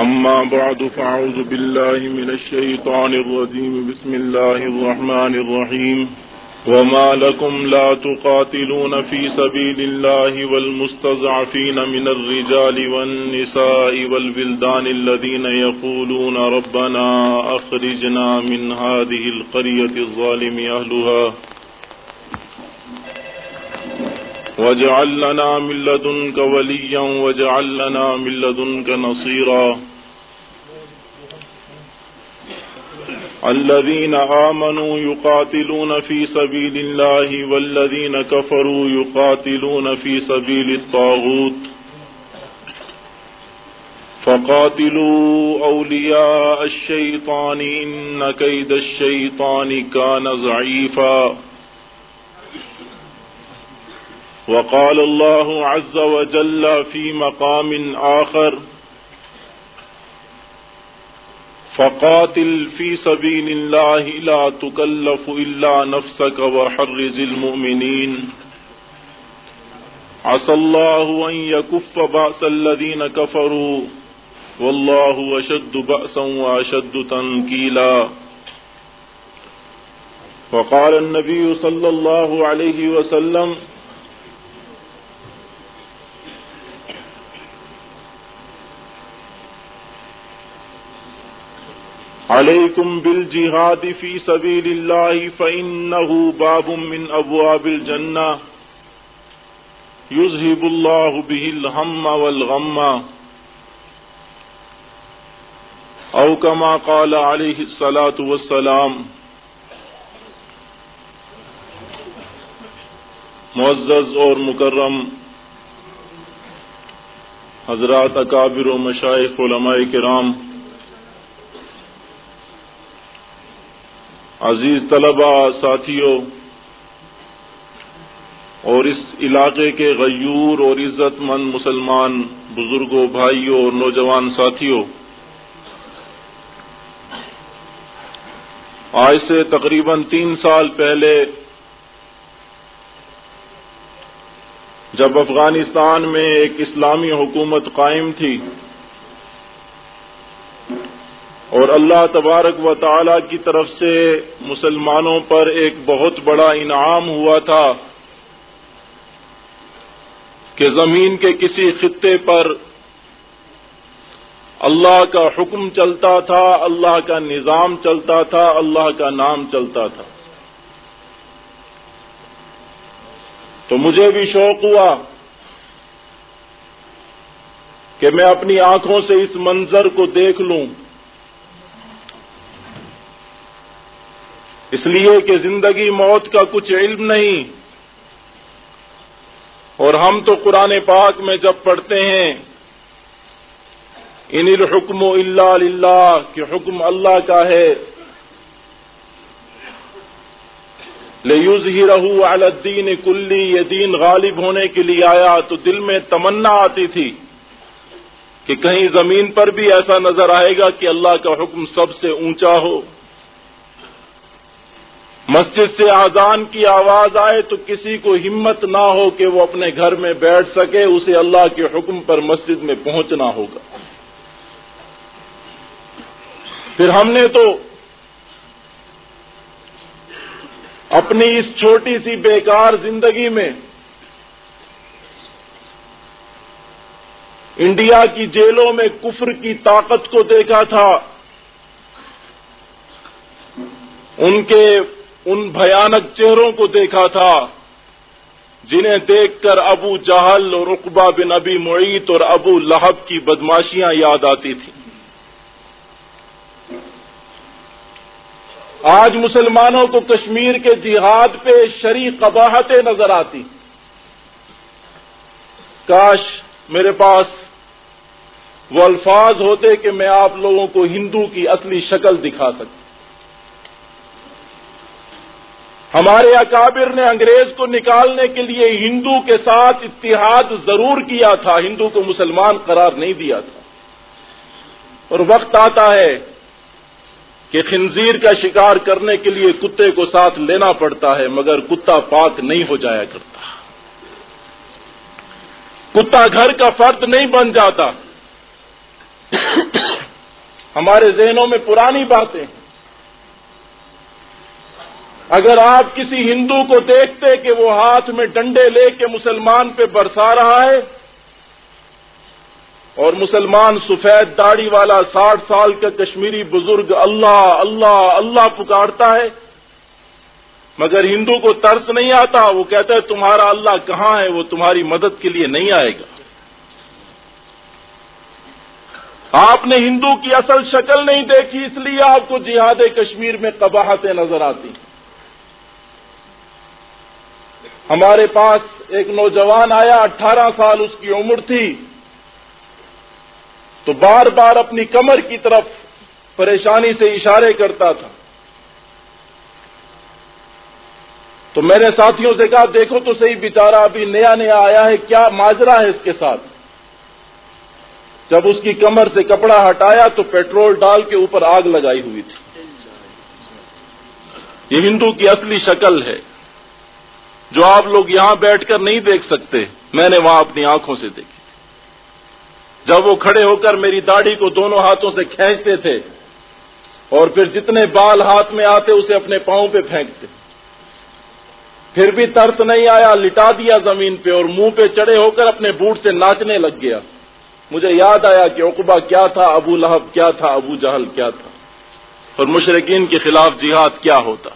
أما بعد، فأعوذ بالله من الشيطان الرجيم. بسم الله الرحمن الرحيم. وما لكم لا تقاتلون في سبيل الله والمستضعفين من الرجال والنساء والبلدان الذين يقولون ربنا أخرجنا من هذه القرية الظالم أهلها. واجعل لنا من لدنك وليا، واجعل لنا من لدنك نصيرا. الذين آمنوا يقاتلون في سبيل الله والذين كفروا يقاتلون في سبيل الطاغوت فقاتلوا أولياء الشيطان إن كيد الشيطان كان ضعيفا وقال الله عز وجل في مقام آخر فقاتل في سبيل الله لا تكلف إلا نفسك وحرز المؤمنين. عسى الله أن يكف بأس الذين كفروا. والله وشد بأسا وأشد تنكيلا. وقال النبي صلى الله عليه وسلم عليكم بالجهاد في سبيل الله فإنه باب من أبواب الجنة. يذهب الله به الهم والغم. أو كما قال عليه الصلاة والسلام. معزز اور مکرم. حضرات اکابر و مشائق علماء کرام. عزیز طلبہ، ساتھیوں، اور اس علاقے کے غیور اور عزت مند مسلمان بزرگوں، بھائیوں اور نوجوان ساتھیوں، آج سے تقریباً تین سال پہلے جب افغانستان میں ایک اسلامی حکومت قائم تھی اور اللہ تبارک و تعالی کی طرف سے مسلمانوں پر ایک بہت بڑا انعام ہوا تھا کہ زمین کے کسی خطے پر اللہ کا حکم چلتا تھا، اللہ کا نظام چلتا تھا، اللہ کا نام چلتا تھا۔ تو مجھے بھی شوق ہوا کہ میں اپنی آنکھوں سے اس منظر کو دیکھ لوں۔ اس لیے کہ زندگی موت کا کچھ علم نہیں۔ اور ہم تو قرآن پاک میں جب پڑھتے ہیں، ان الحکم اللہ اللہ کہ حکم اللہ کا ہے۔ لیوز ہی رہو الدین کلی، یہ دین غالب ہونے کے لیے آیا۔ تو دل میں تمنا آتی تھی کہ کہیں زمین پر بھی ایسا نظر آئے گا کہ اللہ کا حکم سب سے اونچا ہو۔ مسجد سے آزان کی آواز آئے تو کسی کو ہمت نہ ہو کہ وہ اپنے گھر میں بیٹھ سکے، اسے اللہ کے حکم پر مسجد میں پہنچنا ہوگا۔ پھر ہم نے تو اپنی اس چھوٹی سی بیکار زندگی میں انڈیا کی جیلوں میں کفر کی طاقت کو دیکھا تھا۔ ان کے ان بھیانک چہروں کو دیکھا تھا، جنہیں دیکھ کر ابو جہل اور رقبہ بن ابی معیت اور ابو لہب کی بدماشیاں یاد آتی تھیں۔ آج مسلمانوں کو کشمیر کے جہاد پہ شری قباہتیں نظر آتی۔ کاش میرے پاس وہ الفاظ ہوتے کہ میں آپ لوگوں کو ہندو کی اصلی شکل دکھا سکتا۔ ہمارے اکابر نے انگریز کو نکالنے کے لیے ہندو کے ساتھ اتحاد ضرور کیا تھا، ہندو کو مسلمان قرار نہیں دیا تھا۔ اور وقت آتا ہے کہ خنزیر کا شکار کرنے کے لیے کتے کو ساتھ لینا پڑتا ہے، مگر کتا پاک نہیں ہو جایا کرتا۔ کتا گھر کا فرد نہیں بن جاتا۔ ہمارے ذہنوں میں پرانی باتیں ہیں اگر آپ کسی ہندو کو دیکھتے کہ وہ ہاتھ میں ڈنڈے لے کے مسلمان پہ برسا رہا ہے، اور مسلمان سفید داڑھی والا ساٹھ سال کا کشمیری بزرگ اللہ اللہ اللہ پکارتا ہے، مگر ہندو کو ترس نہیں آتا، وہ کہتا ہے تمہارا اللہ کہاں ہے، وہ تمہاری مدد کے لیے نہیں آئے گا۔ آپ نے ہندو کی اصل شکل نہیں دیکھی، اس لیے آپ کو جہاد کشمیر میں قباہتیں نظر آتی۔ ہیں ہمارے پاس ایک نوجوان آیا، اٹھارہ سال اس کی عمر تھی۔ تو بار بار اپنی کمر کی طرف پریشانی سے اشارے کرتا تھا۔ تو میں نے ساتھیوں سے کہا، دیکھو تو صحیح، بیچارہ ابھی نیا نیا آیا ہے، کیا ماجرا ہے اس کے ساتھ؟ جب اس کی کمر سے کپڑا ہٹایا تو پیٹرول ڈال کے اوپر آگ لگائی ہوئی تھی۔ یہ ہندو کی اصلی شکل ہے۔ جو آپ لوگ یہاں بیٹھ کر نہیں دیکھ سکتے، میں نے وہاں اپنی آنکھوں سے دیکھی۔ جب وہ کھڑے ہو کر میری داڑھی کو دونوں ہاتھوں سے کھینچتے تھے، اور پھر جتنے بال ہاتھ میں آتے، اسے اپنے پاؤں پہ پھینکتے۔ پھر بھی ترس نہیں آیا، لٹا دیا زمین پہ اور منہ پہ چڑے ہو کر اپنے بوٹ سے ناچنے لگ گیا۔ مجھے یاد آیا کہ عقبہ کیا تھا، ابو لہب کیا تھا، ابو جہل کیا تھا۔ اور مشرقین کے خلاف جہاد کیا ہوتا۔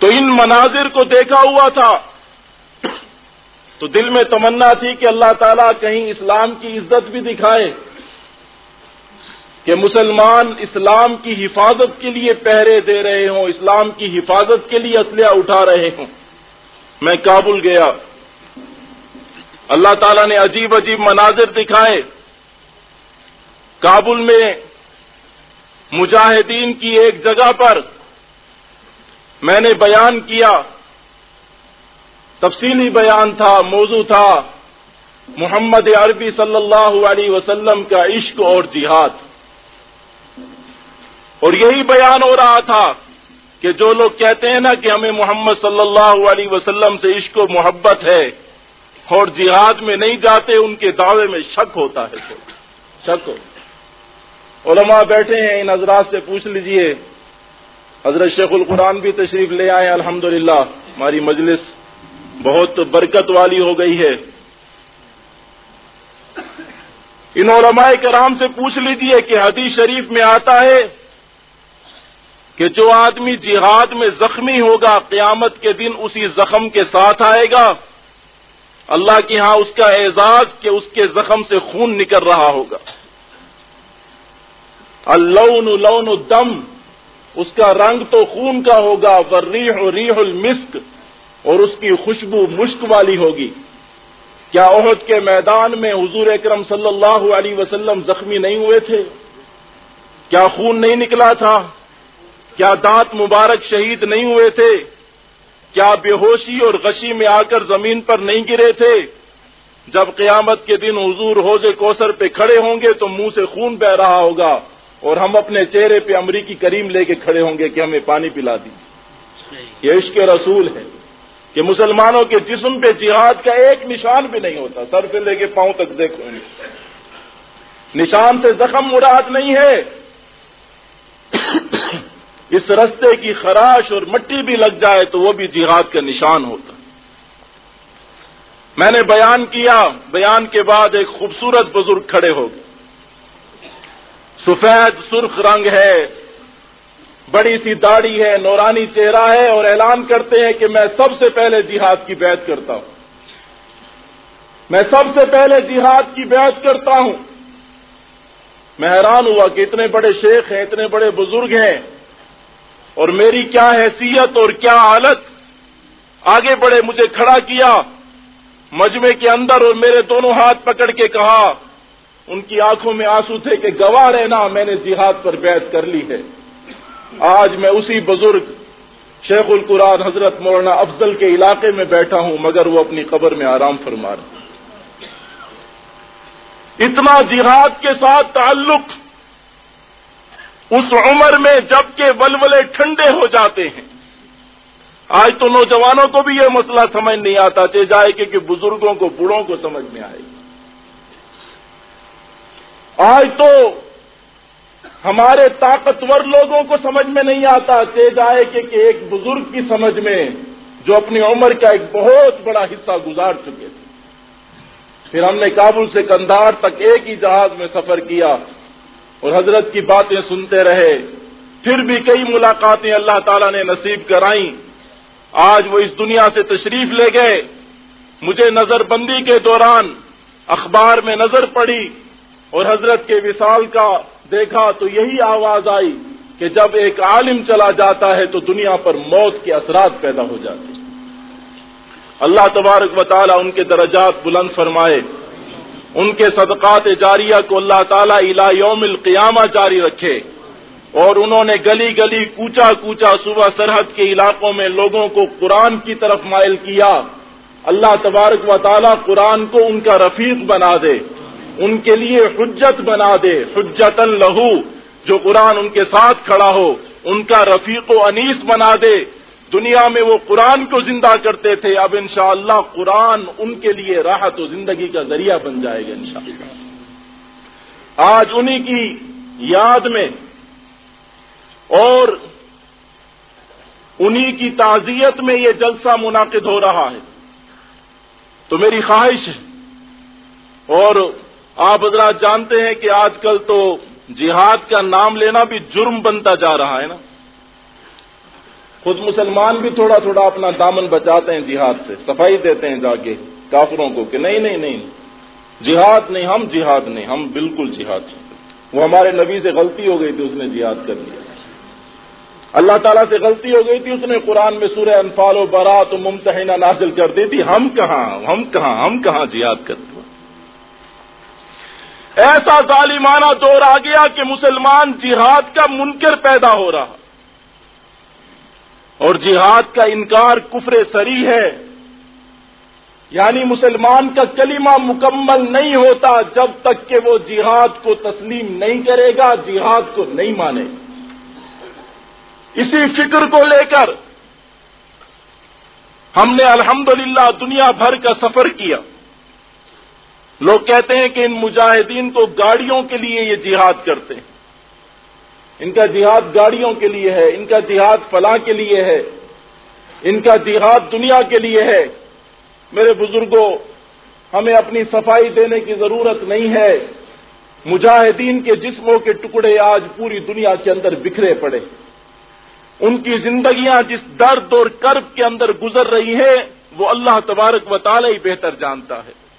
تو ان مناظر کو دیکھا ہوا تھا۔ تو دل میں تمنا تھی کہ اللہ تعالیٰ کہیں اسلام کی عزت بھی دکھائے، کہ مسلمان اسلام کی حفاظت کے لیے پہرے دے رہے ہوں، اسلام کی حفاظت کے لیے اسلحہ اٹھا رہے ہوں۔ میں کابل گیا۔ اللہ تعالیٰ نے عجیب عجیب مناظر دکھائے۔ کابل میں مجاہدین کی ایک جگہ پر میں نے بیان کیا۔ تفصیلی بیان تھا، موضوع تھا محمد عربی صلی اللہ علیہ وسلم کا عشق اور جہاد۔ اور یہی بیان ہو رہا تھا کہ جو لوگ کہتے ہیں نا کہ ہمیں محمد صلی اللہ علیہ وسلم سے عشق و محبت ہے اور جہاد میں نہیں جاتے، ان کے دعوے میں شک ہوتا ہے۔ شک ہو۔ علماء بیٹھے ہیں، ان حضرات سے پوچھ لیجیے۔ حضرت شیخ القرآن بھی تشریف لے آئے الحمد ہماری مجلس بہت برکت والی ہو گئی ہے۔ ان علماء کرام سے پوچھ لیجیے کہ حدیث شریف میں آتا ہے کہ جو آدمی جہاد میں زخمی ہوگا، قیامت کے دن اسی زخم کے ساتھ آئے گا۔ اللہ کی ہاں اس کا اعزاز کہ اس کے زخم سے خون نکل رہا ہوگا۔ اللون لون دم اس کا رنگ تو خون کا ہوگا ریح ریح المسک اور اس کی خوشبو مشک والی ہوگی۔ کیا عہد کے میدان میں حضور اکرم صلی اللہ علیہ وسلم زخمی نہیں ہوئے تھے؟ کیا خون نہیں نکلا تھا؟ کیا دانت مبارک شہید نہیں ہوئے تھے؟ کیا بے ہوشی اور غشی میں آ کر زمین پر نہیں گرے تھے؟ جب قیامت کے دن حضور حوض کوثر پہ کھڑے ہوں گے تو منہ سے خون بہ رہا ہوگا۔ اور ہم اپنے چہرے پہ امریکی کریم لے کے کھڑے ہوں گے کہ ہمیں پانی پلا دیجیے۔ یہ عشق رسول ہے کہ مسلمانوں کے جسم پہ جہاد کا ایک نشان بھی نہیں ہوتا۔ سر سے لے کے پاؤں تک دیکھو نشان سے زخم مراد نہیں ہے۔ اس رستے کی خراش اور مٹی بھی لگ جائے تو وہ بھی جہاد کا نشان ہوتا۔ میں نے بیان کیا۔ بیان کے بعد ایک خوبصورت بزرگ کھڑے ہو گئے۔ سفید سرخ رنگ ہے۔ بڑی سی داڑھی ہے، نورانی چہرہ ہے اور اعلان کرتے ہیں کہ میں سب سے پہلے جہاد کی بیعت کرتا ہوں۔ میں سب سے پہلے جہاد کی بیعت کرتا ہوں۔ میں حیران ہوا کہ اتنے بڑے شیخ ہیں، اتنے بڑے بزرگ ہیں۔ اور میری کیا حیثیت اور کیا حالت؟ آگے بڑھے مجھے کھڑا کیا مجمے کے اندر اور میرے دونوں ہاتھ پکڑ کے کہا ان کی آنکھوں میں آنسو تھے کہ گواہ رہنا، میں نے جہاد پر بیعت کر لی ہے۔ آج میں اسی بزرگ شیخ القرآن حضرت مولانا افضل کے علاقے میں بیٹھا ہوں، مگر وہ اپنی قبر میں آرام فرما رہے اتنا جہاد کے ساتھ تعلق اس عمر میں جبکہ ولولے ٹھنڈے ہو جاتے ہیں۔ آج تو نوجوانوں کو بھی یہ مسئلہ سمجھ نہیں آتا چاہے جائے کہ بزرگوں کو، بوڑھوں کو سمجھ میں آئے۔ آج تو ہمارے طاقتور لوگوں کو سمجھ میں نہیں آتا چے جائے کہ ایک بزرگ کی سمجھ میں جو اپنی عمر کا ایک بہت بڑا حصہ گزار چکے تھے۔ پھر ہم نے کابل سے کندھار تک ایک ہی جہاز میں سفر کیا اور حضرت کی باتیں سنتے رہے۔ پھر بھی کئی ملاقاتیں اللہ تعالیٰ نے نصیب کرائیں۔ آج وہ اس دنیا سے تشریف لے گئے۔ مجھے نظر بندی کے دوران اخبار میں نظر پڑی۔ اور حضرت کے وصال کا دیکھا تو یہی آواز آئی کہ جب ایک عالم چلا جاتا ہے تو دنیا پر موت کے اثرات پیدا ہو جاتے ہیں۔ اللہ تبارک و تعالی ان کے درجات بلند فرمائے۔ ان کے صدقات جاریہ کو اللہ تعالیٰ الا یوم القیامہ جاری رکھے۔ اور انہوں نے گلی گلی کوچا کوچا صبح سرحد کے علاقوں میں لوگوں کو قرآن کی طرف مائل کیا۔ اللہ تبارک و تعالیٰ قرآن کو ان کا رفیق بنا دے۔ ان کے لیے حجت بنا دے حجت لہو، جو قرآن ان کے ساتھ کھڑا ہو، ان کا رفیق و انیس بنا دے۔ دنیا میں وہ قرآن کو زندہ کرتے تھے، اب انشاءاللہ اللہ قرآن ان کے لیے راحت و زندگی کا ذریعہ بن جائے گا انشاءاللہ۔ آج انہی کی یاد میں اور انہی کی تعزیت میں یہ جلسہ منعقد ہو رہا ہے۔ تو میری خواہش ہے اور آپ حضرات جانتے ہیں کہ آج کل تو جہاد کا نام لینا بھی جرم بنتا جا رہا ہے نا۔ خود مسلمان بھی تھوڑا تھوڑا اپنا دامن بچاتے ہیں جہاد سے، صفائی دیتے ہیں جا کے کافروں کو کہ نہیں نہیں نہیں جہاد نہیں، ہم جہاد نہیں، ہم بالکل جہاد وہ ہمارے نبی سے غلطی ہو گئی تھی، اس نے جہاد کر لیا۔ اللہ تعالیٰ سے غلطی ہو گئی تھی، اس نے قرآن میں سورہ انفال و برات و ممتحنہ نازل کر دی تھی۔ ہم کہاں ہم کہاں ہم کہاں جہاد کرتے ایسا ظالمانہ دور آ گیا کہ مسلمان جہاد کا منکر پیدا ہو رہا اور جہاد کا انکار کفر سری ہے۔ یعنی مسلمان کا کلمہ مکمل نہیں ہوتا جب تک کہ وہ جہاد کو تسلیم نہیں کرے گا، جہاد کو نہیں مانے۔ اسی فکر کو لے کر ہم نے الحمدللہ دنیا بھر کا سفر کیا۔ لوگ کہتے ہیں کہ ان مجاہدین کو گاڑیوں کے لیے یہ جہاد کرتے ہیں۔ ان کا جہاد گاڑیوں کے لیے ہے، ان کا جہاد فلاں کے لیے ہے، ان کا جہاد دنیا کے لیے ہے۔ میرے بزرگوں ہمیں اپنی صفائی دینے کی ضرورت نہیں ہے۔ مجاہدین کے جسموں کے ٹکڑے آج پوری دنیا کے اندر بکھرے پڑے ان کی زندگیاں جس درد اور کرب کے اندر گزر رہی ہیں، وہ اللہ تبارک و تعالی ہی بہتر جانتا ہے۔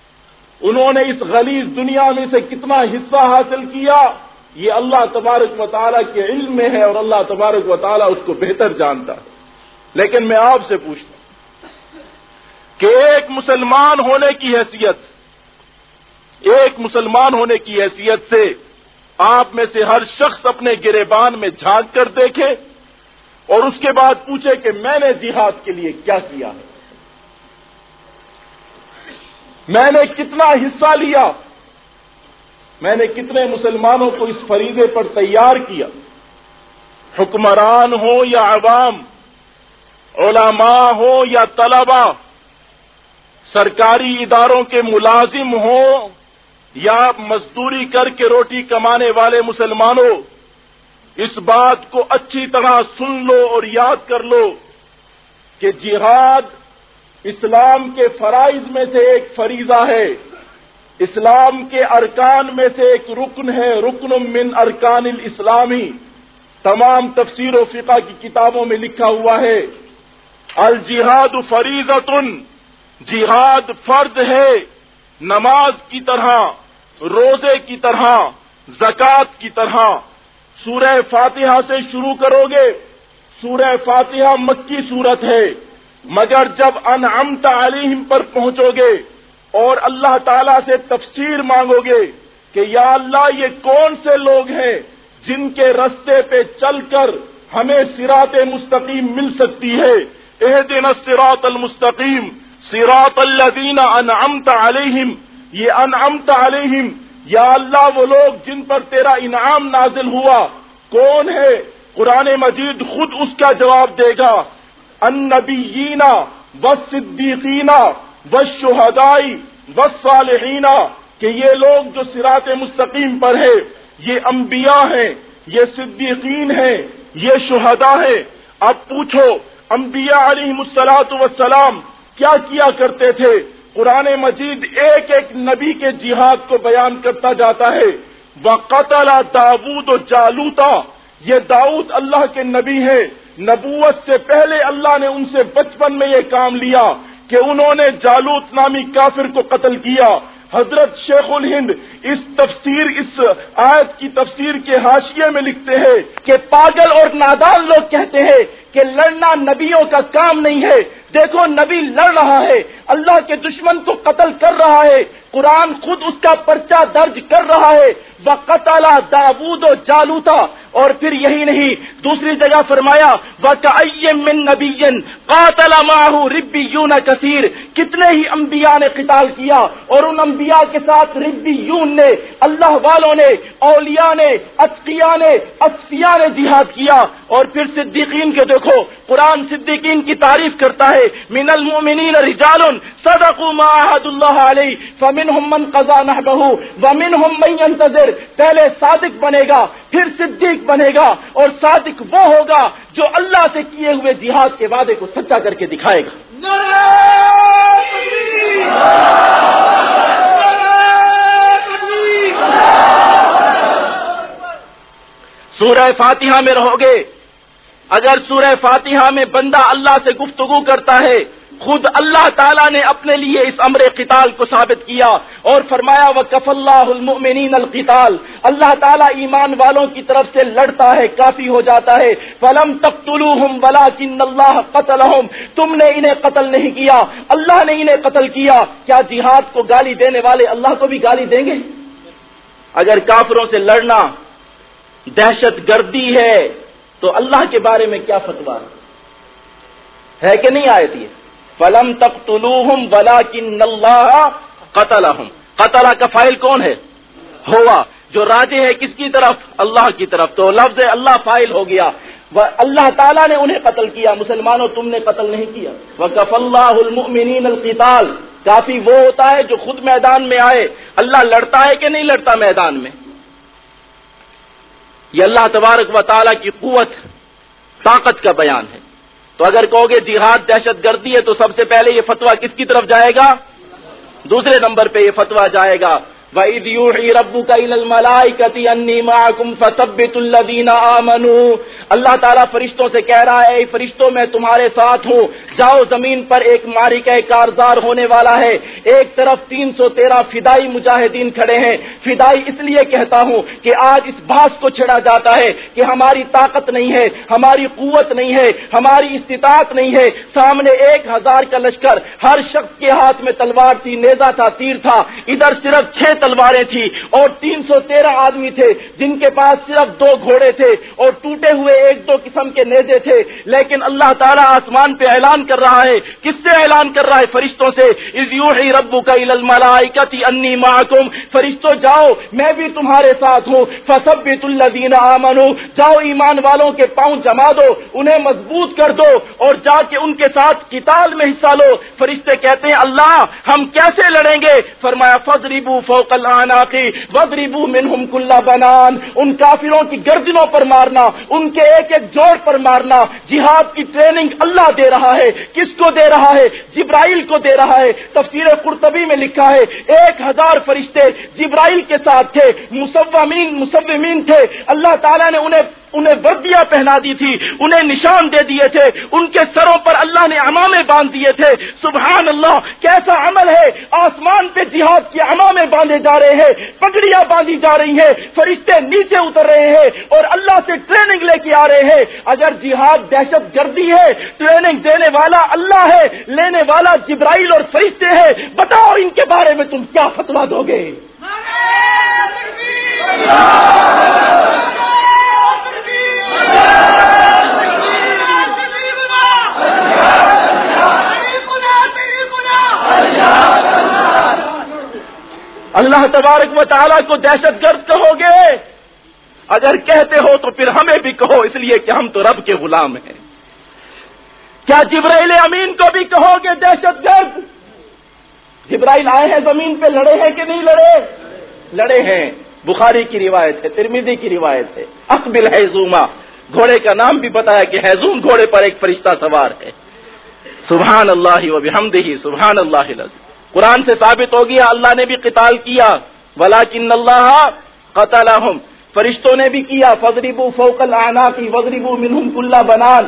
انہوں نے اس غلیظ دنیا میں سے کتنا حصہ حاصل کیا؟ یہ اللہ تبارک و تعالیٰ کے علم میں ہے اور اللہ تبارک و تعالیٰ اس کو بہتر جانتا ہے۔ لیکن میں آپ سے پوچھتا ہوں کہ ایک مسلمان ہونے کی حیثیت سے، ایک مسلمان ہونے کی حیثیت سے آپ میں سے ہر شخص اپنے گریبان میں جھانک کر دیکھے اور اس کے بعد پوچھے کہ میں نے جہاد کے لیے کیا کیا ہے؟ میں نے کتنا حصہ لیا؟ میں نے کتنے مسلمانوں کو اس فریضے پر تیار کیا؟ حکمران ہو یا عوام؟ علماء ہو یا طلبا سرکاری اداروں کے ملازم ہوں یا مزدوری کر کے روٹی کمانے والے مسلمانوں؟ اس بات کو اچھی طرح سن لو اور یاد کر لو کہ جہاد اسلام کے فرائض میں سے ایک فریضہ ہے۔ اسلام کے ارکان میں سے ایک رکن ہے، رکن من ارکان الاسلامی۔ تمام تفسیر و فقہ کی کتابوں میں لکھا ہوا ہے۔ الجہاد فریضت جہاد فرض ہے۔ نماز کی طرح، روزے کی طرح، زکوٰۃ کی طرح۔ سورہ فاتحہ سے شروع کرو گے۔ سورہ فاتحہ مکی صورت ہے۔ مگر جب انعمت علیہم پر پہنچو گے اور اللہ تعالی سے تفسیر مانگو گے کہ یا اللہ یہ کون سے لوگ ہیں جن کے رستے پہ چل کر ہمیں سرات مستقیم مل سکتی ہے؟ اح دن سراط المستقیم سراط الدین انعمت علیہم۔ یہ انعمت علیہم، یا اللہ وہ لوگ جن پر تیرا انعام نازل ہوا۔ کون ہے؟ قرآن مجید خود اس کا جواب دے گا۔ ان نبینا بس صدیقینہ بس شہدائی بس صالحینہ کہ یہ لوگ جو سرات مستقیم پر ہے یہ انبیاء ہیں، یہ صدیقین ہیں، یہ شہداء ہیں۔ اب پوچھو، انبیاء علیہ مسلاط وسلام کیا کیا کرتے تھے؟ قرآن مجید ایک ایک نبی کے جہاد کو بیان کرتا جاتا ہے۔ وہ قتل داود و جالوتا، یہ داؤد اللہ کے نبی ہیں۔ نبوت سے پہلے اللہ نے ان سے بچپن میں یہ کام لیا کہ انہوں نے جالوت نامی کافر کو قتل کیا۔ حضرت شیخ الہند اس تفسیر، اس آیت کی تفسیر کے حاشیے میں لکھتے ہیں کہ پاگل اور نادان لوگ کہتے ہیں کہ لڑنا نبیوں کا کام نہیں ہے۔ دیکھو، نبی لڑ رہا ہے۔ اللہ کے دشمن کو قتل کر رہا ہے۔ قرآن خود اس کا پرچہ درج کر رہا ہے۔ وہ قتل داود و جالوتا اور پھر یہی نہیں، دوسری جگہ فرمایا من نبی قاتل ماہو ربی یون کثیر کتنے ہی انبیاء نے قتال کیا، اور ان انبیاء کے ساتھ ربی یون نے، اللہ والوں نے، اولیاء نے اطقیا نے اصفیا نے جہاد کیا۔ اور پھر صدیقین کے دیکھو، قرآن صدیقین کی تعریف کرتا ہے، من المؤمنین رجال صدقوا ما عهد الله علیہ فمنهم من قضى نحبه، ومنهم من ينتظر، پہلے صادق بنے گا، پھر صدیق بنے گا، اور صادق وہ ہوگا جو اللہ سے کیے ہوئے جہاد کے وعدے کو سچا کر کے دکھائے گا۔ سورہ فاتحہ میں رہو گے۔ اگر سورہ فاتحہ میں بندہ اللہ سے گفتگو کرتا ہے، خود اللہ تعالیٰ نے اپنے لیے اس امر قتال کو ثابت کیا اور فرمایا وہ کف اللہ المؤمنین القتال۔ اللہ تعالیٰ ایمان والوں کی طرف سے لڑتا ہے، کافی ہو جاتا ہے۔ فلم تب طلو بلا کن اللہ قتل تم نے انہیں قتل نہیں کیا۔ اللہ نے انہیں قتل کیا۔ کیا جہاد کو گالی دینے والے اللہ کو بھی گالی دیں گے؟ اگر کافروں سے لڑنا دہشت گردی ہے تو اللہ کے بارے میں کیا فتوا ہے؟ کہ نہیں آئے تھی فلم تک طلوحم بلا کن اللہ قتل قتل کا فائل کون ہے؟ ہوا۔ جو راجے ہے کس کی طرف؟ اللہ کی طرف۔ تو لفظ اللہ فائل ہو گیا۔ اللہ تعالیٰ نے انہیں قتل کیا۔ مسلمانوں تم نے قتل نہیں کیا۔ وہ کف اللہ المؤمنین القتال۔ کافی وہ ہوتا ہے جو خود میدان میں آئے۔ اللہ لڑتا ہے کہ نہیں لڑتا میدان میں؟ یہ اللہ تبارک و تعالیٰ کی قوت، طاقت کا بیان ہے۔ تو اگر کہو گے جہاد دہشت گردی ہے تو سب سے پہلے یہ فتویٰ کس کی طرف جائے گا؟ دوسرے نمبر پہ یہ فتویٰ جائے گا۔ وَإِذْ يُوحِي رَبُّكَ إِلَى الْمَلَائِكَةِ أَنِّي مَعَكُمْ فَثَبِّتُوا الَّذِينَ آمَنُوا۔ اللہ تعالیٰ فرشتوں سے کہہ رہا ہے فرشتوں، میں تمہارے ساتھ ہوں۔ جاؤ زمین پر ایک ماری کا کارزار ہونے والا ہے۔ ایک طرف تین سو تیرہ فدائی مجاہدین کھڑے ہیں۔ فدائی اس لیے کہتا ہوں کہ آج اس بھاس کو چھڑا جاتا ہے کہ ہماری طاقت نہیں ہے، ہماری قوت نہیں ہے، ہماری استطاعت نہیں ہے۔ سامنے ایک ہزار کا لشکر، ہر شخص کے ہاتھ میں تلوار تھی نیزا تھا، تیر تھا۔ ادھر صرف چھ تلواریں تھی اور تین سو تیرہ آدمی تھے، جن کے پاس صرف دو گھوڑے تھے اور ٹوٹے ہوئے ایک دو قسم کے نیزے تھے۔ لیکن اللہ تعالیٰ آسمان پہ اعلان کر رہا ہے۔ کس سے اعلان کر رہا ہے؟ فرشتوں سے۔ ربو کا انی محکم فرشتوں جاؤ، میں بھی تمہارے ساتھ ہوں۔ فصب اللہ آمنو۔ جاؤ، ایمان والوں کے پاؤں جما دو، انہیں مضبوط کر دو اور جا کے ان کے ساتھ کتاب میں حصہ لو۔ فرشتے کہتے ہیں، اللہ، ہم کیسے لڑیں گے؟ فرمایا فضریبو فوق وضربوا منهم كل بنان۔ ان کافروں کی گردنوں پر مارنا، ان کے ایک ایک جوڑ پر مارنا۔ جہاد کی ٹریننگ اللہ دے رہا ہے۔ کس کو دے رہا ہے؟ جبرائیل کو دے رہا ہے۔ تفسیر قرطبی میں لکھا ہے، ایک ہزار فرشتے جبرائیل کے ساتھ تھے، مصومین مصومین تھے۔ اللہ تعالیٰ نے انہیں انہیں وردیاں پہنا دی تھی، انہیں نشان دے دیے تھے، ان کے سروں پر اللہ نے امامے باندھ دیے تھے۔ سبحان اللہ، کیسا عمل ہے؟ آسمان پہ جہاد کے امامے باندھے جا رہے ہیں، پگڑیاں باندھی جا رہی ہیں، فرشتے نیچے اتر رہے ہیں اور اللہ سے ٹریننگ لے کے آ رہے ہیں۔ اگر جہاد دہشت گردی ہے ٹریننگ دینے والا اللہ ہے، لینے والا جبرائیل اور فرشتے ہیں۔ بتاؤ ان کے بارے میں تم کیا فتوا دو گے؟ اللہ تبارک و تعالیٰ کو دہشت گرد کہو گے۔ اگر کہتے ہو تو پھر ہمیں بھی کہو، اس لیے کہ ہم تو رب کے غلام ہیں۔ کیا جبرائیل امین کو بھی کہو گے دہشت گرد؟ جبرائیل آئے ہیں، زمین پہ لڑے ہیں کہ نہیں لڑے؟ لڑے ہیں۔ بخاری کی روایت ہے ترمیزی کی روایت ہے۔ اقبل حیزوما گھوڑے کا نام بھی بتایا کہ حیزون گھوڑے پر ایک فرشتہ سوار ہے۔ سبحان اللہ و بحمدہ، سبحان اللہ قرآن سے ثابت ہو گیا، اللہ نے بھی قتال کیا۔ ولاکن اللہ قتلہم۔ فرشتوں نے بھی کیا۔ فضریبو فوق آنا کی منہم کلّا بنان۔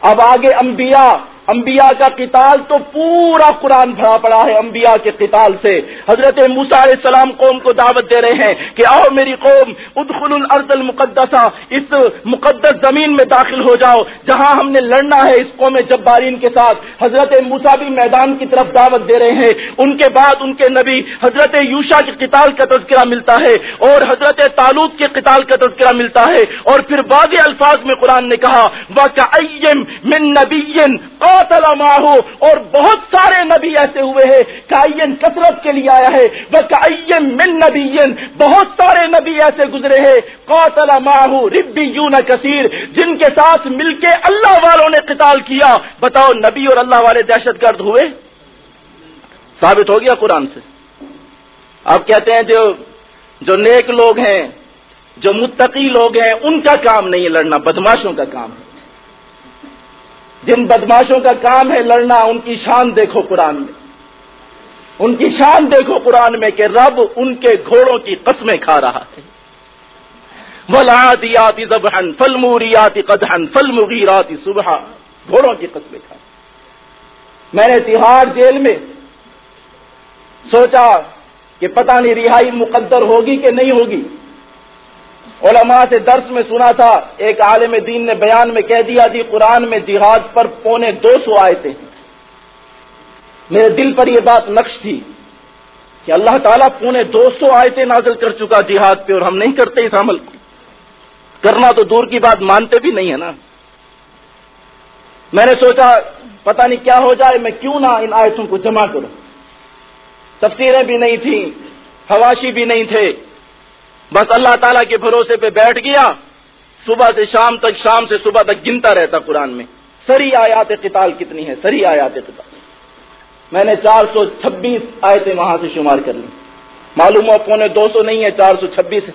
اب آگے انبیاء انبیاء کا قتال تو پورا قرآن بھرا پڑا ہے انبیاء کے قتال سے۔ حضرت موسا علیہ السلام قوم کو دعوت دے رہے ہیں کہ آؤ میری قوم ادخل الارض المقدسہ، اس مقدس زمین میں داخل ہو جاؤ، جہاں ہم نے لڑنا ہے اس قوم جبارین کے ساتھ۔ حضرت موسا بھی میدان کی طرف دعوت دے رہے ہیں۔ ان کے بعد ان کے نبی حضرت یوشا کے قتال کا تذکرہ ملتا ہے اور حضرت تعلق کے قتال کا تذکرہ ملتا ہے۔ اور پھر واضح الفاظ میں قرآن نے کہا من نبی ماہو اور بہت سارے نبی ایسے ہوئے ہیں، کائین کثرت کے لیے آیا ہے وہ کائین من نبی بہت سارے نبی ایسے گزرے ہیں، قاتل ماہو ربی یون کثیر، جن کے ساتھ مل کے اللہ والوں نے قتال کیا. بتاؤ، نبی اور اللہ والے دہشت گرد ہوئے؟ ثابت ہو گیا قرآن سے؟ آپ کہتے ہیں جو جو نیک لوگ ہیں، جو متقی لوگ ہیں، ان کا کام نہیں ہے، لڑنا بدماشوں کا کام ہے۔ جن بدماشوں کا کام ہے لڑنا، ان کی شان دیکھو قرآن میں۔ ان کی شان دیکھو قرآن میں کہ رب ان کے گھوڑوں کی قسمیں کھا رہا ہے۔ ولادیاتی زبہن فل موریاتی قدہن فل مغیراتی صبح گھوڑوں کی قسمیں کھا۔ میں نے تہاڑ جیل میں سوچا کہ پتہ نہیں رہائی مقدر ہوگی کہ نہیں ہوگی۔ علماء سے درس میں سنا تھا، ایک عالم دین نے بیان میں کہہ دیا جی قرآن میں جہاد پر پونے دو سو آئے تھے۔ میرے دل پر یہ بات نقش تھی کہ اللہ تعالیٰ پونے دو سو آیتیں نازل کر چکا جہاد پہ اور ہم نہیں کرتے اس عمل کو۔ کرنا تو دور کی بات مانتے بھی نہیں ہے نا۔ میں نے سوچا، پتہ نہیں کیا ہو جائے، میں کیوں نہ ان آیتوں کو جمع کروں۔ تفسیریں بھی نہیں تھیں، حواشی بھی نہیں تھے۔ بس اللہ تعالیٰ کے بھروسے پہ بیٹھ گیا، صبح سے شام تک، شام سے صبح تک گنتا رہتا قرآن میں۔ سری آیات قتال کتنی ہے سری آیات قتال۔ میں نے چار سو چھبیس آیتیں وہاں سے شمار کر لی۔ معلوم ہو پونے دو سو نہیں ہے، چار سو چھبیس ہے۔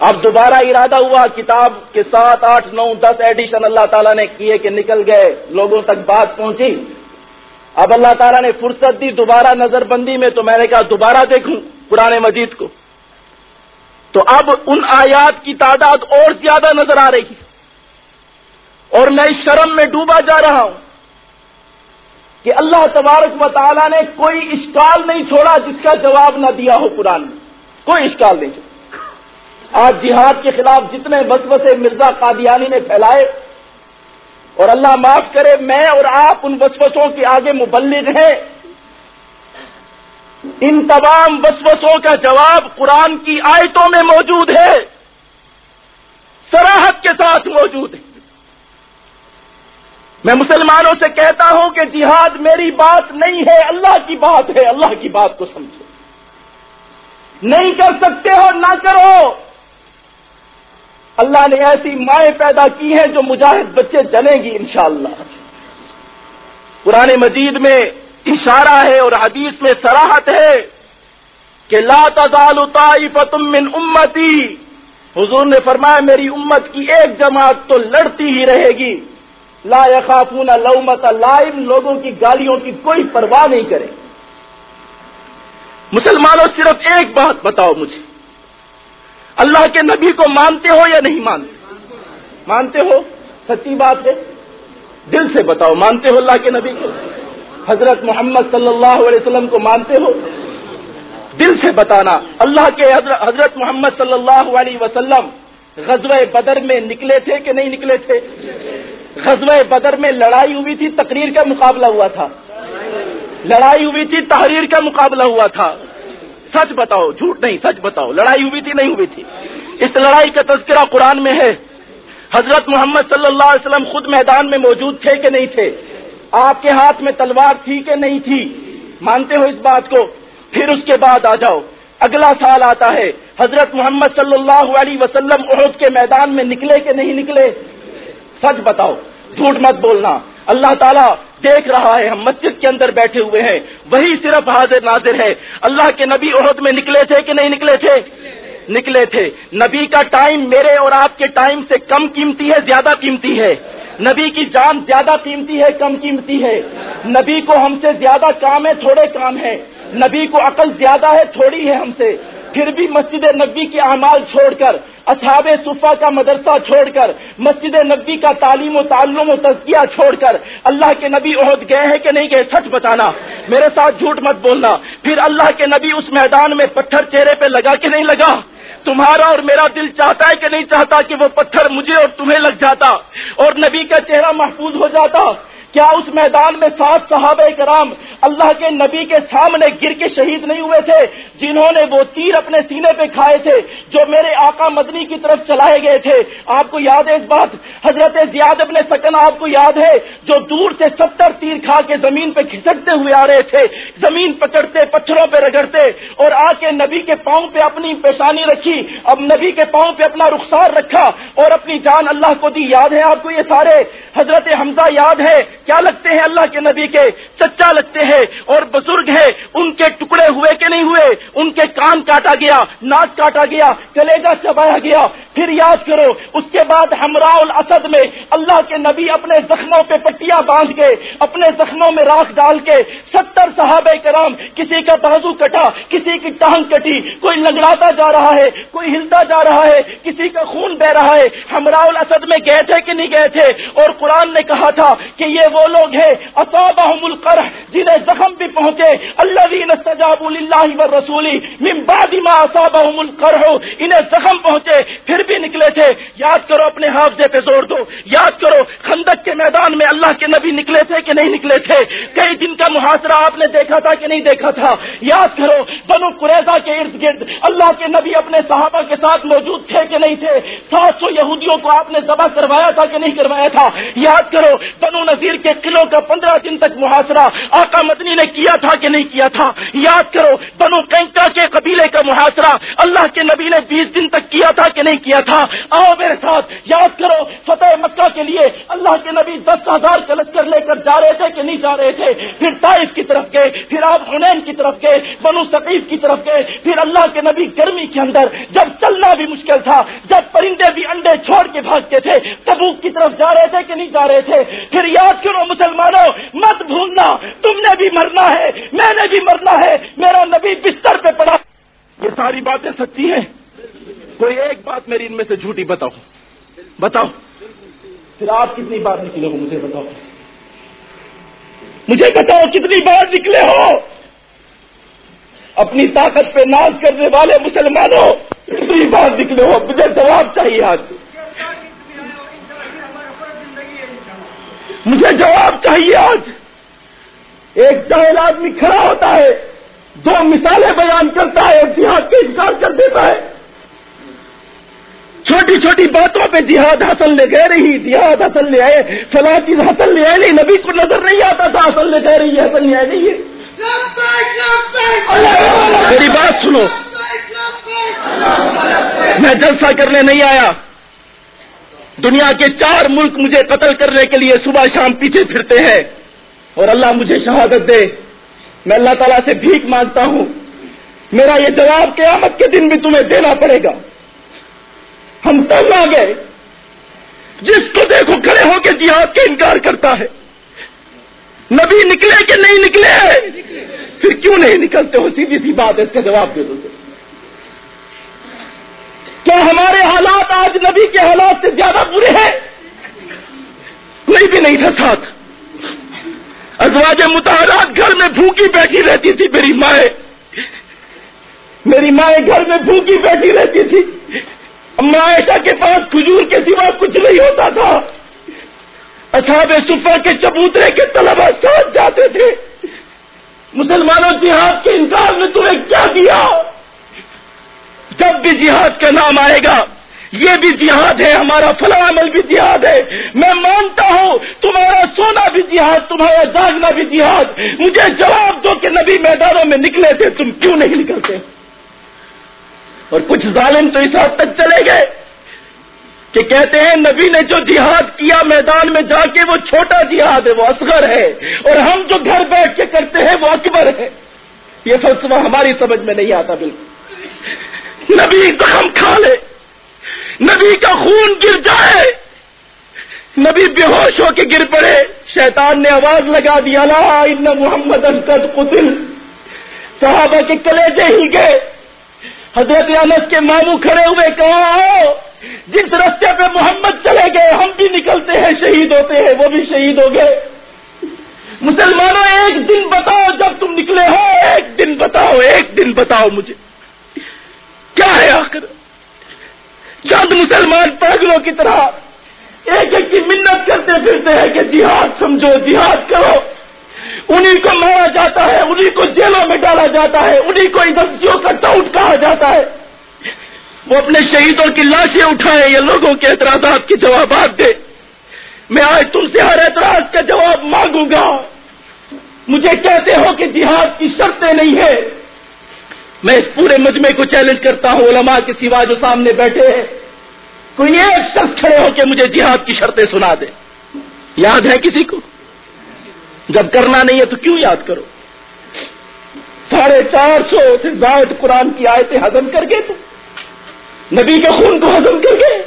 اب دوبارہ ارادہ ہوا، کتاب کے سات، آٹھ، نو، دس ایڈیشن اللہ تعالیٰ نے کیے کہ نکل گئے، لوگوں تک بات پہنچی۔ اب اللہ تعالیٰ نے فرصت دی، دوبارہ نظر بندی میں تو میں نے کہا دوبارہ دیکھوں پرانے مجید کو۔ تو اب ان آیات کی تعداد اور زیادہ نظر آ رہی ہے۔ اور میں اس شرم میں ڈوبا جا رہا ہوں کہ اللہ تبارک و تعالیٰ نے کوئی اشکال نہیں چھوڑا جس کا جواب نہ دیا ہو قرآن میں کوئی اشکال نہیں چھوڑا۔ آج جہاد کے خلاف جتنے وسوسے مرزا قادیانی نے پھیلائے، اور اللہ معاف کرے، میں اور آپ ان وسوسوں کے آگے مبلغ ہیں۔ ان تمام وسوسوں کا جواب قرآن کی آیتوں میں موجود ہے۔ سراحت کے ساتھ موجود ہے۔ میں مسلمانوں سے کہتا ہوں کہ جہاد میری بات نہیں ہے، اللہ کی بات ہے، اللہ کی بات کو سمجھو۔ نہیں کر سکتے ہو، نہ کرو۔ اللہ نے ایسی مائیں پیدا کی ہیں جو مجاہد بچے جلیں گی انشاءاللہ۔ اللہ مجید میں اشارہ ہے اور حدیث میں سراہت ہے کہ لا تزال طائفت من امتی۔ حضور نے فرمایا، میری امت کی ایک جماعت تو لڑتی ہی رہے گی۔ لا یخافون لومت لائم لوگوں کی گالیوں کی کوئی پرواہ نہیں کرے۔ مسلمانوں، صرف ایک بات بتاؤ مجھے۔ اللہ کے نبی کو مانتے ہو یا نہیں مانتے؟ مانتے ہو، سچی بات ہے۔ دل سے بتاؤ، مانتے ہو اللہ کے نبی کو؟ حضرت محمد صلی اللہ علیہ وسلم کو مانتے ہو؟ دل سے بتانا، اللہ کے حضرت محمد صلی اللہ علیہ وسلم غزوہ بدر میں نکلے تھے کہ نہیں نکلے تھے؟ غزوہ بدر میں لڑائی ہوئی تھی، تقریر کا مقابلہ ہوا تھا۔ لڑائی ہوئی تھی، تحریر کا مقابلہ ہوا تھا۔ سچ بتاؤ، جھوٹ نہیں، سچ بتاؤ۔ لڑائی ہوئی تھی، نہیں ہوئی تھی۔ اس لڑائی کا تذکرہ قرآن میں ہے۔ حضرت محمد صلی اللہ علیہ وسلم خود میدان میں موجود تھے کہ نہیں تھے؟ آپ کے ہاتھ میں تلوار تھی کہ نہیں تھی؟ مانتے ہو اس بات کو؟ پھر اس کے بعد آ جاؤ۔ اگلا سال آتا ہے۔ حضرت محمد صلی اللہ علیہ وسلم عہد کے میدان میں نکلے کہ نہیں نکلے؟ سچ بتاؤ، جھوٹ مت بولنا۔ اللہ تعالیٰ دیکھ رہا ہے، ہم مسجد کے اندر بیٹھے ہوئے ہیں۔ وہی صرف حاضر ناظر ہے۔ اللہ کے نبی عہد میں نکلے تھے کہ نہیں نکلے تھے؟ نکلے تھے۔ نبی کا ٹائم میرے اور آپ کے ٹائم سے کم قیمتی ہے، زیادہ قیمتی ہے۔ نبی کی جان زیادہ قیمتی ہے، کم قیمتی ہے۔ نبی کو ہم سے زیادہ کام ہے، تھوڑے کام ہے نبی کو عقل زیادہ ہے، تھوڑی ہے ہم سے۔ پھر بھی مسجد نبی کے اعمال چھوڑ کر، اصحاب صفا کا مدرسہ چھوڑ کر، مسجد نبی کا تعلیم و تعلم و تزکیہ چھوڑ کر اللہ کے نبی عہد گئے ہیں کہ نہیں گئے، سچ بتانا۔ میرے ساتھ جھوٹ مت بولنا۔ پھر اللہ کے نبی اس میدان میں پتھر چہرے پہ لگا کہ نہیں لگا؟ تمہارا اور میرا دل چاہتا ہے کہ نہیں چاہتا کہ وہ پتھر مجھے اور تمہیں لگ جاتا اور نبی کا چہرہ محفوظ ہو جاتا کیا اس میدان میں سات صحابہ کرام اللہ کے نبی کے سامنے گر کے شہید نہیں ہوئے تھے؟ جنہوں نے وہ تیر اپنے سینے پہ کھائے تھے جو میرے آقا مدنی کی طرف چلائے گئے تھے؟ آپ کو یاد ہے اس بات؟ حضرت زیاد ابن سکن آپ کو یاد ہے جو دور سے ستر تیر کھا کے زمین پہ کھسکتے ہوئے آ رہے تھے، زمین پکڑتے، پتھروں پہ رگڑتے اور آ کے نبی کے پاؤں پہ اپنی پیشانی رکھی، اب نبی کے پاؤں پہ اپنا رخسار رکھا اور اپنی جان اللہ کو دی۔ یاد ہے آپ کو یہ سارے؟ حضرت حمزہ یاد ہے کیا لگتے ہیں اللہ کے نبی کے؟ چچا لگتے ہیں اور بزرگ ہیں، ان کے ٹکڑے ہوئے کہ نہیں ہوئے؟ ان کے کان کاٹا گیا، ناک کاٹا گیا کلیجا چبایا گیا، پھر یاد کرو، اس کے بعد ہمراہ الاسد میں اللہ کے نبی اپنے زخموں پہ پٹیاں باندھ کے، اپنے زخموں میں راکھ ڈال کے، ستر صحابہ کرام، کسی کا بازو کٹا، کسی کی ٹانگ کٹی، کوئی لنگڑاتا جا رہا ہے، کوئی ہلتا جا رہا ہے، کسی کا خون بہ رہا ہے، ہمراہ الاسد میں گئے تھے کہ نہیں گئے تھے؟ اور قرآن نے کہا تھا کہ یہ وہ لوگ ہیں، اصابہم القرح، جنہیں زخم بھی پہنچے۔ اللہ استجاب اللہ و رسولی من بعد ما اصابہم القرح، انہیں زخم پہنچے، پھر بھی نکلے تھے۔ یاد کرو اپنے حافظے پہ زور دو۔ یاد کرو، خندق کے میدان میں اللہ کے نبی نکلے تھے کہ نہیں نکلے تھے؟ کئی دن کا محاصرہ آپ نے دیکھا تھا کہ نہیں دیکھا تھا؟ یاد کرو، بنو قریضہ کے ارد گرد اللہ کے نبی اپنے صحابہ کے ساتھ موجود تھے کہ نہیں تھے؟ سات سو یہودیوں کو آپ نے ذبح کروایا تھا کہ نہیں کروایا تھا؟ یاد کرو، بنو نذیر کے قلعوں کا پندرہ دن تک محاصرہ آقا مدنی نے کیا تھا کہ نہیں کیا تھا؟ یاد کرو، بنو کینکا کے قبیلے کا محاصرہ اللہ کے نبی نے بیس دن تک کیا تھا کہ نہیں کیا تھا؟ آؤ میرے ساتھ، یاد کرو، فتح مکہ کے لیے اللہ کے نبی دس ہزار کا لشکر لے کر جا رہے تھے کہ نہیں جا رہے تھے؟ پھر طائف کی طرف گئے، پھر آپ حنین کی طرف گئے، بنو سقیف کی طرف گئے، پھر اللہ کے نبی گرمی کے اندر جب چلنا بھی مشکل تھا، جب پرندے بھی انڈے چھوڑ کے بھاگتے تھے، تبوک کی طرف جا رہے تھے کہ نہیں جا رہے تھے؟ پھر یاد کرو مسلمانوں، مت بھولنا، تم نے بھی مرنا ہے، میں نے بھی مرنا ہے، میرا نبی بستر پہ پڑا۔ یہ ساری باتیں سچی ہیں۔ کوئی ایک بات میری ان میں سے جھوٹی بتاؤ۔ بتاؤ۔ پھر آپ کتنی بار نکلے ہو مجھے بتاؤ۔ مجھے بتاؤ کتنی بار نکلے ہو۔ اپنی طاقت پہ ناز کرنے والے مسلمانوں، کتنی بار نکلے ہو۔ مجھے جواب چاہیے آج۔ مجھے جواب چاہیے آج۔ ایک جاہل آدمی کھڑا ہوتا ہے، دو مثالیں بیان کرتا ہے جہاد کے انکار کر دیتا ہے۔ چھوٹی چھوٹی باتوں پہ جہاد حاصل لے گئے رہی جہاد حاصل لے آئے۔ فلاں چیز حاصل لے آئے نہیں، نبی کو نظر نہیں آتا تھا، حاصل لے گئے رہی حاصل لے آئے نہیں۔ میری بات سنو۔ میں جلسہ کرنے نہیں آیا۔ دنیا کے چار ملک مجھے قتل کرنے کے لیے صبح شام پیچھے پھرتے ہیں۔ اور اللہ مجھے شہادت دے۔ میں اللہ تعالیٰ سے بھیک مانگتا ہوں۔ میرا یہ جواب قیامت کے دن بھی تمہیں دینا پڑے گا۔ ہم تب آ گئے۔ جس کو دیکھو کھڑے ہو کے جہاد کا انکار کرتا ہے۔ نبی نکلے کہ نہیں نکلے پھر کیوں نہیں نکلتے ہو؟ سیدھی سی بات ہے، اس کا جواب دے دو۔ کیا ہمارے حالات آج نبی کے حالات سے زیادہ برے ہیں۔ کوئی بھی نہیں تھا ساتھ۔ ازواج متحرات گھر میں بھوکی بیٹھی رہتی تھی میری مائیں۔ میری مائیں گھر میں بھوکی بیٹھی رہتی تھی۔ عائشہ کے پاس کھجور کے سوا کچھ نہیں ہوتا تھا۔ اصحاب صفا کے چبوترے کے طلبا ساتھ جاتے تھے۔ مسلمانوں جہاد کے انکار نے تمہیں کیا دیا جب بھی جہاد کا نام آئے گا، یہ بھی جہاد ہے، ہمارا فلاں عمل بھی جہاد ہے۔ میں مانتا ہوں، تمہارا سونا بھی جہاد، تمہارا جاگنا بھی جہاد۔ مجھے جواب دو کہ نبی میدانوں میں نکلے تھے، تم کیوں نہیں نکلتے؟ اور کچھ ظالم تو اس حد تک چلے گئے کہ کہتے ہیں، نبی نے جو جہاد کیا میدان میں جا کے، وہ چھوٹا جہاد ہے، وہ اصغر ہے۔ اور ہم جو گھر بیٹھ کے کرتے ہیں، وہ اکبر ہے۔ یہ فلسفہ ہماری سمجھ میں نہیں آتا بالکل۔ نبی زخم کھا لے نبی کا خون گر جائے، نبی بے ہوش ہو کے گر پڑے۔ شیطان نے آواز لگا دیا لا ان محمد انقد قتل. صحابہ کے کلیجے ہی گئے۔ حضرت انس کے ماموں کھڑے ہوئے کہا جس رستے پہ محمد چلے گئے، ہم بھی نکلتے ہیں، شہید ہوتے ہیں، وہ بھی شہید ہو گئے۔ مسلمانوں، ایک دن بتاؤ جب تم نکلے ہو، ایک دن بتاؤ، ایک دن بتاؤ مجھے۔ کیا ہے آخر؟ چند مسلمان پاگلوں کی طرح ایک ایک کی منت کرتے پھرتے ہیں کہ جہاد سمجھو، جہاد کرو۔ انہیں کو مارا جاتا ہے انہیں کو جیلوں میں ڈالا جاتا ہے انہیں کو ایجنسیوں کا ٹاؤٹ کہا جاتا ہے۔ وہ اپنے شہیدوں کی لاشیں اٹھائے یا لوگوں کے اعتراضات کے جوابات دے۔ میں آج تم سے ہر اعتراض کا جواب مانگوں گا۔ مجھے کہتے ہو کہ جہاد کی شرطیں نہیں ہے میں اس پورے مجمع کو چیلنج کرتا ہوں، علماء کے سوا جو سامنے بیٹھے ہیں، کوئی ایک شخص کھڑے ہو کے مجھے جہاد کی شرطیں سنا دے۔ یاد ہے کسی کو؟ جب کرنا نہیں ہے تو کیوں یاد کرو؟ ساڑھے چار سو سے زائد قرآن کی آیتیں ہزم کر گئے تم نبی کے خون کو ہزم کر گئے۔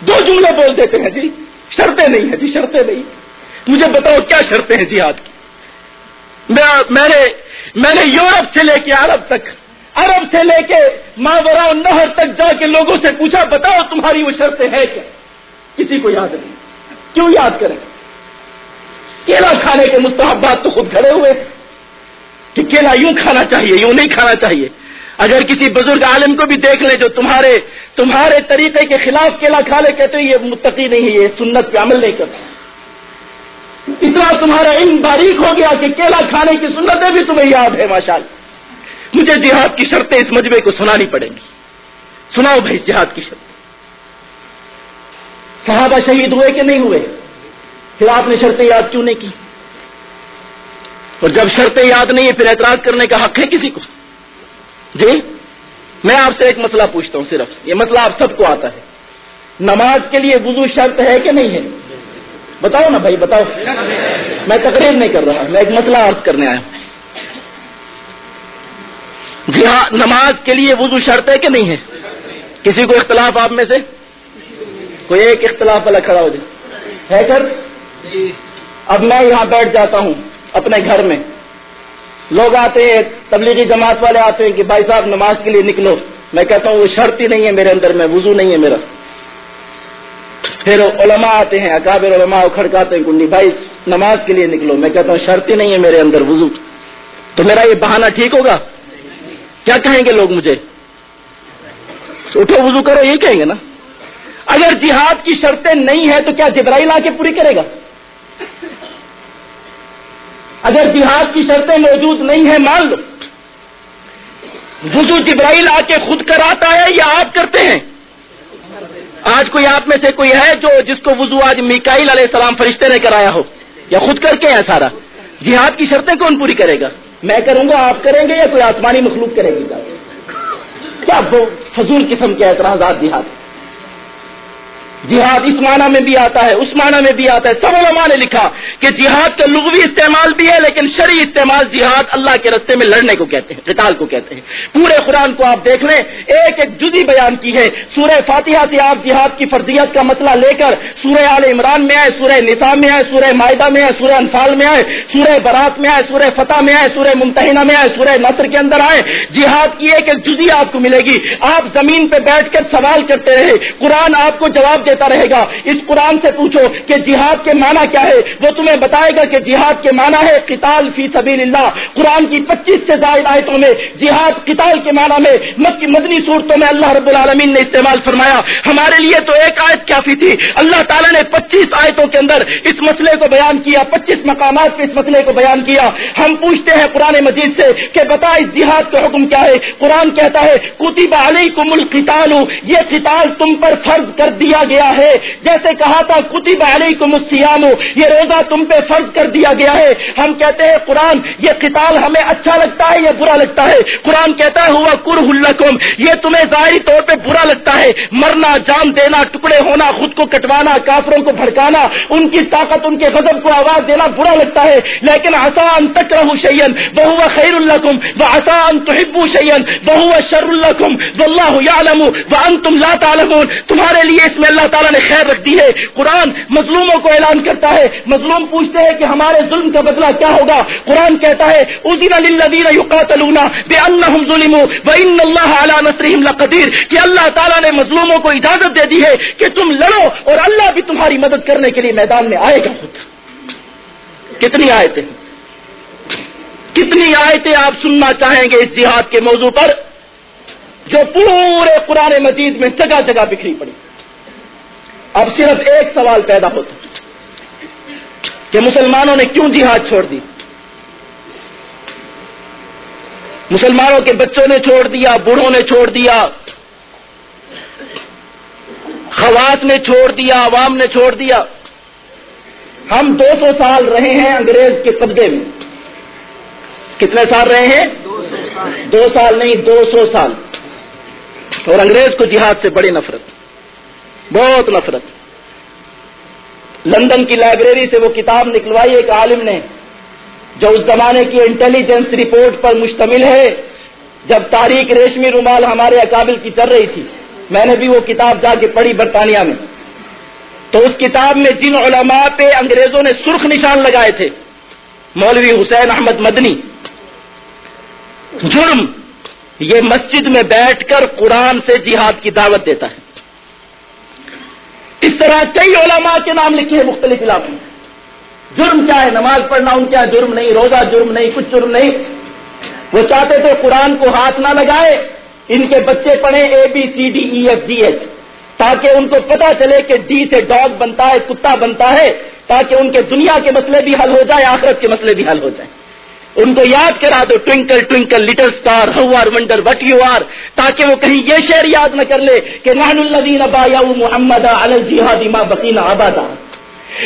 دو جملے بول دیتے ہیں جی شرطیں نہیں ہیں جی شرطیں نہیں۔ مجھے بتاؤ کیا شرطیں ہیں جہاد کی؟ میں نے میں نے یورپ سے لے کے عرب تک، عرب سے لے کے ماورا نہر تک جا کے لوگوں سے پوچھا، بتاؤ تمہاری وہ شرطیں ہیں کیا؟ کسی کو یاد نہیں۔ کیوں یاد کریں؟ کیلا کھانے کے مستحبات تو خود کھڑے ہوئے کہ کیلا یوں کھانا چاہیے، یوں نہیں کھانا چاہیے۔ اگر کسی بزرگ عالم کو بھی دیکھ لیں جو تمہارے تمہارے طریقے کے خلاف کیلا کھا لے، کہتے یہ متقی نہیں ہے، یہ سنت پہ عمل نہیں کرتا۔ اتنا تمہارا علم باریک ہو گیا کہ کیلا کھانے کی سنتیں بھی تمہیں یاد ہے ماشاء مجھے جہاد کی شرطیں اس مجمے کو سنانی پڑیں گی۔ سناؤ بھائی جہاد کی شرطیں۔ صحابہ شہید ہوئے کہ نہیں ہوئے؟ پھر آپ نے شرطیں یاد کیوں نہیں کی؟ اور جب شرطیں یاد نہیں ہے پھر اعتراض کرنے کا حق ہے کسی کو؟ جی میں آپ سے ایک مسئلہ پوچھتا ہوں صرف۔ یہ مسئلہ آپ سب کو آتا ہے۔ نماز کے لیے وضو شرط ہے کہ نہیں ہے؟ بتاؤ نا بھائی بتاؤ۔ میں تقریر نہیں کر رہا میں ایک مسئلہ عرض کرنے آیا۔ ہوں جی ہاں نماز کے لیے وضو شرط ہے کہ نہیں ہے؟ کسی کو اختلاف آپ میں سے؟ کوئی ایک اختلاف والا کھڑا ہو جائے۔ ہے کر اب میں یہاں بیٹھ جاتا ہوں اپنے گھر میں۔ لوگ آتے ہیں تبلیغی جماعت والے آتے ہیں کہ بھائی صاحب نماز کے لیے نکلو۔ میں کہتا ہوں وہ شرط ہی نہیں ہے میرے اندر میں وضو نہیں ہے میرا۔ پھر علماء آتے ہیں، اکابر علماء کھڑکاتے ہیں، کنڈی، بھائی نماز کے لیے نکلو۔ میں کہتا ہوں شرط ہی نہیں ہے میرے اندر وضو۔ تو میرا یہ بہانہ ٹھیک ہوگا؟ کیا کہیں گے لوگ مجھے؟ اٹھو وضو کرو یہ کہیں گے نا۔ اگر جہاد کی شرطیں نہیں ہیں تو کیا جبرائیل آ کے پوری کرے گا؟ اگر جہاد کی شرطیں موجود نہیں ہیں، مان لو۔ وضو جبرائیل آ کے خود کراتا ہے یا آپ کرتے ہیں؟ آج کوئی آپ میں سے کوئی ہے جو جس کو وضو آج میکائل علیہ السلام فرشتے نے کرایا ہو یا خود کر کے ہے سارا؟ جہاد کی شرطیں کون پوری کرے گا؟ میں کروں گا، آپ کریں گے یا کوئی آسمانی مخلوق کرے گی؟ کیا فضول قسم کے اعتراضات جہاد؟ جہاد اس معنی میں بھی آتا ہے، اس معنی میں بھی آتا ہے۔ سب علماء نے لکھا کہ جہاد کا لغوی استعمال بھی ہے، لیکن شرعی استعمال جہاد اللہ کے رستے میں لڑنے کو کہتے ہیں، قتال کو کہتے ہیں۔ پورے قرآن کو آپ دیکھ لیں، ایک ایک جزی بیان کی ہے۔ سورہ فاتحہ سے آپ جہاد کی فرضیت کا مسئلہ لے کر سورہ عال عمران میں آئے، سورہ نصاب میں آئے، سورہ معاہدہ میں آئے، سورہ انفال میں آئے، سورہ برات میں آئے، سورہ فتح میں آئے، سورہ ممتحنہ میں آئے، سورہ نصر کے اندر آئے۔ جہاد کی ایک ایک جزی آپ کو ملے گی۔ آپ زمین پہ بیٹھ کر سوال کرتے رہے۔ قرآن آپ کو جواب دیتا رہے گا۔ اس قرآن سے پوچھو کہ جہاد کے معنی کیا ہے؟ وہ تمہیں بتائے گا کہ جہاد کے معنی ہے قتال فی سبیل اللہ۔ قرآن کی پچیس سے زائد آیتوں میں جہاد قتال کے معنی میں مکی مدنی صورتوں میں اللہ رب العالمین نے استعمال فرمایا۔ ہمارے لیے تو ایک آیت کافی تھی۔ اللہ تعالیٰ نے پچیس آیتوں کے اندر اس مسئلے کو بیان کیا، پچیس مقامات پہ اس مسئلے کو بیان کیا۔ ہم پوچھتے ہیں قرآن مجید سے کہ بتا اس جہاد کا حکم کیا ہے؟ قرآن کہتا ہے، کتب علیکم القتال۔ یہ قتال تم پر فرض کر دیا گیا گیا ہے۔ جیسے کہا تھا، کتب علیکم السیام یہ روزہ تم پہ فرض کر دیا گیا ہے۔ ہم کہتے ہیں، قرآن، یہ قتال ہمیں اچھا لگتا ہے یا برا لگتا ہے؟ قرآن کہتا ہے ہوا کر یہ تمہیں ظاہری طور پہ برا لگتا ہے۔ مرنا، جان دینا، ٹکڑے ہونا، خود کو کٹوانا، کافروں کو بھڑکانا، ان کی طاقت، ان کے غضب کو آواز دینا برا لگتا ہے۔ لیکن آسان تک رہو شیئن وہ خیر القم وہ آسان تو شیئن وہ شر القم وہ اللہ عالم تم لا تعلمون۔ تمہارے لیے اس میں اللہ تعالیٰ نے خیر رکھ دی ہے۔ قرآن مظلوموں کو اعلان کرتا ہے۔ مظلوم پوچھتے ہیں کہ ہمارے ظلم کا بدلہ کیا ہوگا۔ قرآن کہتا ہے ادین للذین یقاتلون بانہم ظلموا وان اللہ علی نصرهم لقدیر کہ اللہ تعالیٰ نے مظلوموں کو اجازت دے دی ہے کہ تم لڑو اور اللہ بھی تمہاری مدد کرنے کے لیے میدان میں آئے گا۔ خود کتنی آیتیں۔ کتنی آیتیں آپ سننا چاہیں گے اس جہاد کے موضوع پر جو پورے قرآن مجید میں جگہ جگہ بکھری پڑی۔ اب صرف ایک سوال پیدا ہوتا کہ مسلمانوں نے کیوں جہاد چھوڑ دی؟ مسلمانوں کے بچوں نے چھوڑ دیا، بوڑھوں نے چھوڑ دیا خواص نے چھوڑ دیا، عوام نے چھوڑ دیا۔ ہم دو سو سال رہے ہیں انگریز کے قبضے میں۔ کتنے سال رہے ہیں؟ دو سال نہیں، دو سو سال۔ اور انگریز کو جہاد سے بڑی نفرت۔ بہت نفرت۔ لندن کی لائبریری سے وہ کتاب نکلوائی ایک عالم نے، جو اس زمانے کی انٹیلیجنس رپورٹ پر مشتمل ہے۔ جب تاریخ ریشمی رومال ہمارے اکابل کی چل رہی تھی، میں نے بھی وہ کتاب جا کے پڑھی برطانیہ میں۔ تو اس کتاب میں جن علماء پہ انگریزوں نے سرخ نشان لگائے تھے، مولوی حسین احمد مدنی۔ جرم، یہ مسجد میں بیٹھ کر قرآن سے جہاد کی دعوت دیتا ہے۔ اس طرح کئی علماء کے نام لکھے ہیں مختلف علاقوں میں۔ جرم کیا ہے؟ نماز پڑھنا ان کیا جرم نہیں، روزہ جرم نہیں، کچھ جرم نہیں۔ وہ چاہتے تھے قرآن کو ہاتھ نہ لگائے، ان کے بچے پڑھیں A B C D E F G H تاکہ ان کو پتا چلے کہ ڈی سے ڈاگ بنتا ہے، کتا بنتا ہے، تاکہ ان کے دنیا کے مسئلے بھی حل ہو جائے آخرت کے مسئلے بھی حل ہو جائیں۔ ان کو یاد کرا دو twinkle twinkle little star how are wonder what you are تاکہ وہ کہیں یہ شعر یاد نہ کر لے کہ نحن الذین ابا محمد الجہاد ما بقینا آبادا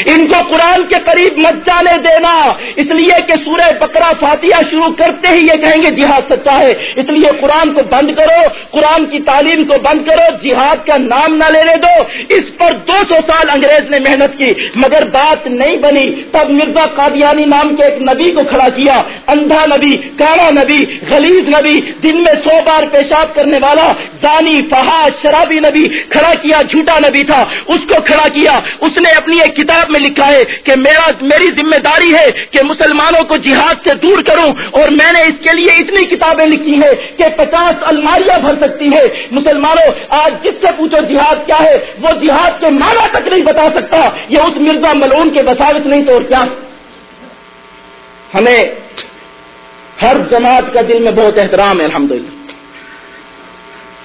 ان کو قرآن کے قریب مت جانے دینا اس لیے کہ سورہ بکرا فاتحہ شروع کرتے ہی یہ کہیں گے جہاد سچا ہے اس لیے قرآن کو بند کرو قرآن کی تعلیم کو بند کرو جہاد کا نام نہ لینے دو اس پر دو سو سال انگریز نے محنت کی مگر بات نہیں بنی تب مرزا قادیانی نام کے ایک نبی کو کھڑا کیا اندھا نبی کاڑا نبی، غلیظ نبی، دن میں سو بار پیشاب کرنے والا دانی فہاد، شرابی نبی کھڑا کیا، جھوٹا نبی تھا اس کو کھڑا کیا اس نے اپنی ایک کتاب کتاب میں لکھا ہے کہ میرا میری ذمہ داری ہے کہ مسلمانوں کو جہاد سے دور کروں اور میں نے اس کے لیے اتنی کتابیں لکھی ہیں کہ پچاس الماریاں بھر سکتی ہے مسلمانوں، آج جس سے پوچھو جہاد کیا ہے، وہ جہاد کے مانا تک نہیں بتا سکتا۔ یہ اس مرزا ملون کے بساوت نہیں تو اور کیا؟ ہمیں ہر جماعت کا دل میں بہت احترام ہے، الحمدللہ۔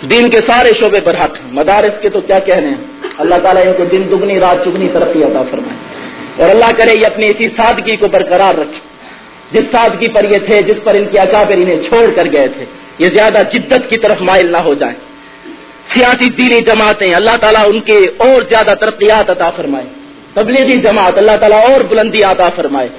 دین کے سارے شعبے پر حق مدارس کے تو کیا کہنے ہیں؟ اللہ تعالیٰ ان کو دن دگنی، رات چگنی ترقی عطا فرمائے۔ اور اللہ کرے یہ اپنی اسی سادگی کو برقرار رکھے۔ جس سادگی پر یہ تھے، جس پر ان کی اکابر انہیں چھوڑ کر گئے تھے، یہ زیادہ جدت کی طرف مائل نہ ہو جائیں۔ سیاسی دینی جماعتیں، اللہ تعالیٰ ان کے اور زیادہ ترقیات عطا فرمائے۔ تبلیغی جماعت، اللہ تعالیٰ اور بلندی عطا فرمائے۔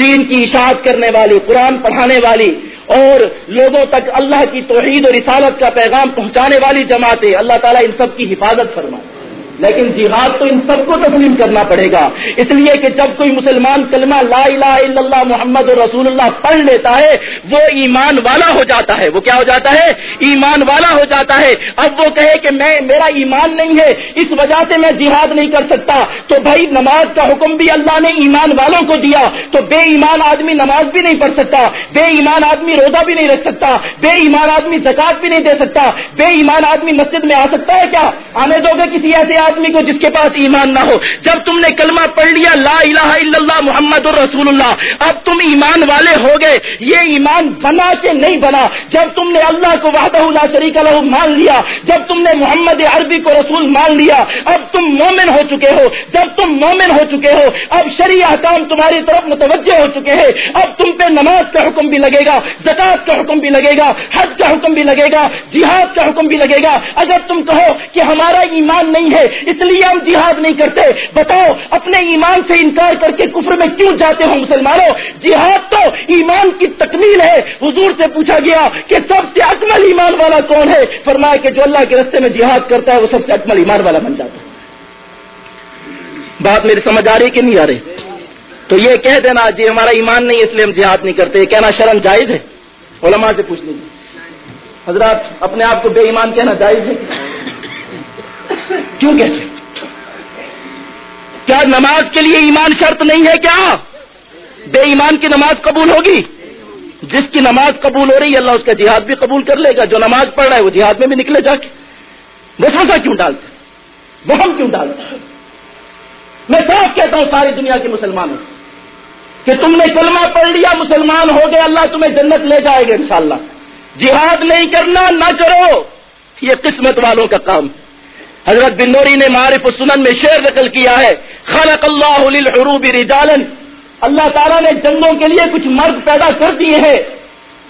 دین کی اشاعت کرنے والی، قرآن پڑھانے والی، اور لوگوں تک اللہ کی توحید اور رسالت کا پیغام پہنچانے والی جماعتیں، اللہ تعالیٰ ان سب کی حفاظت فرمائے۔ لیکن جہاد تو ان سب کو تسلیم کرنا پڑے گا۔ اس لیے کہ جب کوئی مسلمان کلمہ لا الہ الا اللہ محمد اور رسول اللہ پڑھ لیتا ہے، وہ ایمان والا ہو جاتا ہے۔ وہ کیا ہو جاتا ہے؟ ایمان والا ہو جاتا ہے۔ اب وہ کہے کہ میں، میرا ایمان نہیں ہے، اس وجہ سے میں جہاد نہیں کر سکتا۔ تو بھائی نماز کا حکم بھی اللہ نے ایمان والوں کو دیا۔ تو بے ایمان آدمی نماز بھی نہیں پڑھ سکتا۔ بے ایمان آدمی روزہ بھی نہیں رکھ سکتا۔ بے ایمان آدمی زکات بھی نہیں دے سکتا۔ بے ایمان آدمی مسجد میں آ سکتا ہے کیا؟ آنے دو گے کسی ایسے آدمی کو جس کے پاس ایمان نہ ہو۔ جب تم نے کلمہ پڑھ لیا، لا الہ الا اللہ محمد الرسول اللہ، اب تم ایمان والے ہو گئے۔ یہ ایمان بنا کے نہیں بنا۔ جب تم نے اللہ کو وحدہ لا شریک الح مان لیا، جب تم نے محمد عربی کو رسول مان لیا، اب تم مومن ہو چکے ہو۔ جب تم مومن ہو چکے ہو، اب شریع احکام تمہاری طرف متوجہ ہو چکے ہیں۔ اب تم پہ نماز کا حکم بھی لگے گا زکات کا حکم بھی لگے گا، حج کا حکم بھی لگے گا، جہاد کا حکم بھی لگے گا۔ اگر تم کہو کہ ہمارا ایمان نہیں ہے اس لیے ہم جہاد نہیں کرتے۔ بتاؤ، اپنے ایمان سے انکار کر کے کفر میں کیوں جاتے ہو مسلمانوں؟ جہاد تو ایمان کی تکمیل ہے۔ حضور سے پوچھا گیا کہ سب سے اکمل ایمان والا کون ہے؟ فرمایا کہ جو اللہ کے رستے میں جہاد کرتا ہے، وہ سب سے اکمل ایمان والا بن جاتا ہے۔ بات میری سمجھ آ رہی کہ نہیں آ رہی؟ تو یہ کہہ دینا جی ہمارا ایمان نہیں، اس لیے ہم جہاد نہیں کرتے۔ یہ کہنا شرم جائز ہے؟ علماء سے پوچھ لیجیے حضرات، اپنے آپ کو بے ایمان کہنا جائز ہے؟ کیوں کہتے کیا نماز کے لیے ایمان شرط نہیں ہے کیا؟ بے ایمان کی نماز قبول ہوگی؟ جس کی نماز قبول ہو رہی ہے، اللہ اس کا جہاد بھی قبول کر لے گا۔ جو نماز پڑھ رہا ہے، وہ جہاد میں بھی نکلے جا کے۔ وسوسہ کیوں ڈالتے وہ ہم کیوں ڈالتے میں صاف کہتا ہوں ساری دنیا کے مسلمانوں کہ تم نے کلمہ پڑھ لیا، مسلمان ہو گئے، اللہ تمہیں جنت لے جائے گا انشاءاللہ۔ جہاد نہیں کرنا، نہ کرو۔ یہ قسمت والوں کا کام حضرت بنوری نے معرف سنن میں شعر نقل کیا ہے، خلق اللہ للحروب رجالن اللہ تعالیٰ نے جنگوں کے لیے کچھ مرد پیدا کر دیے ہیں۔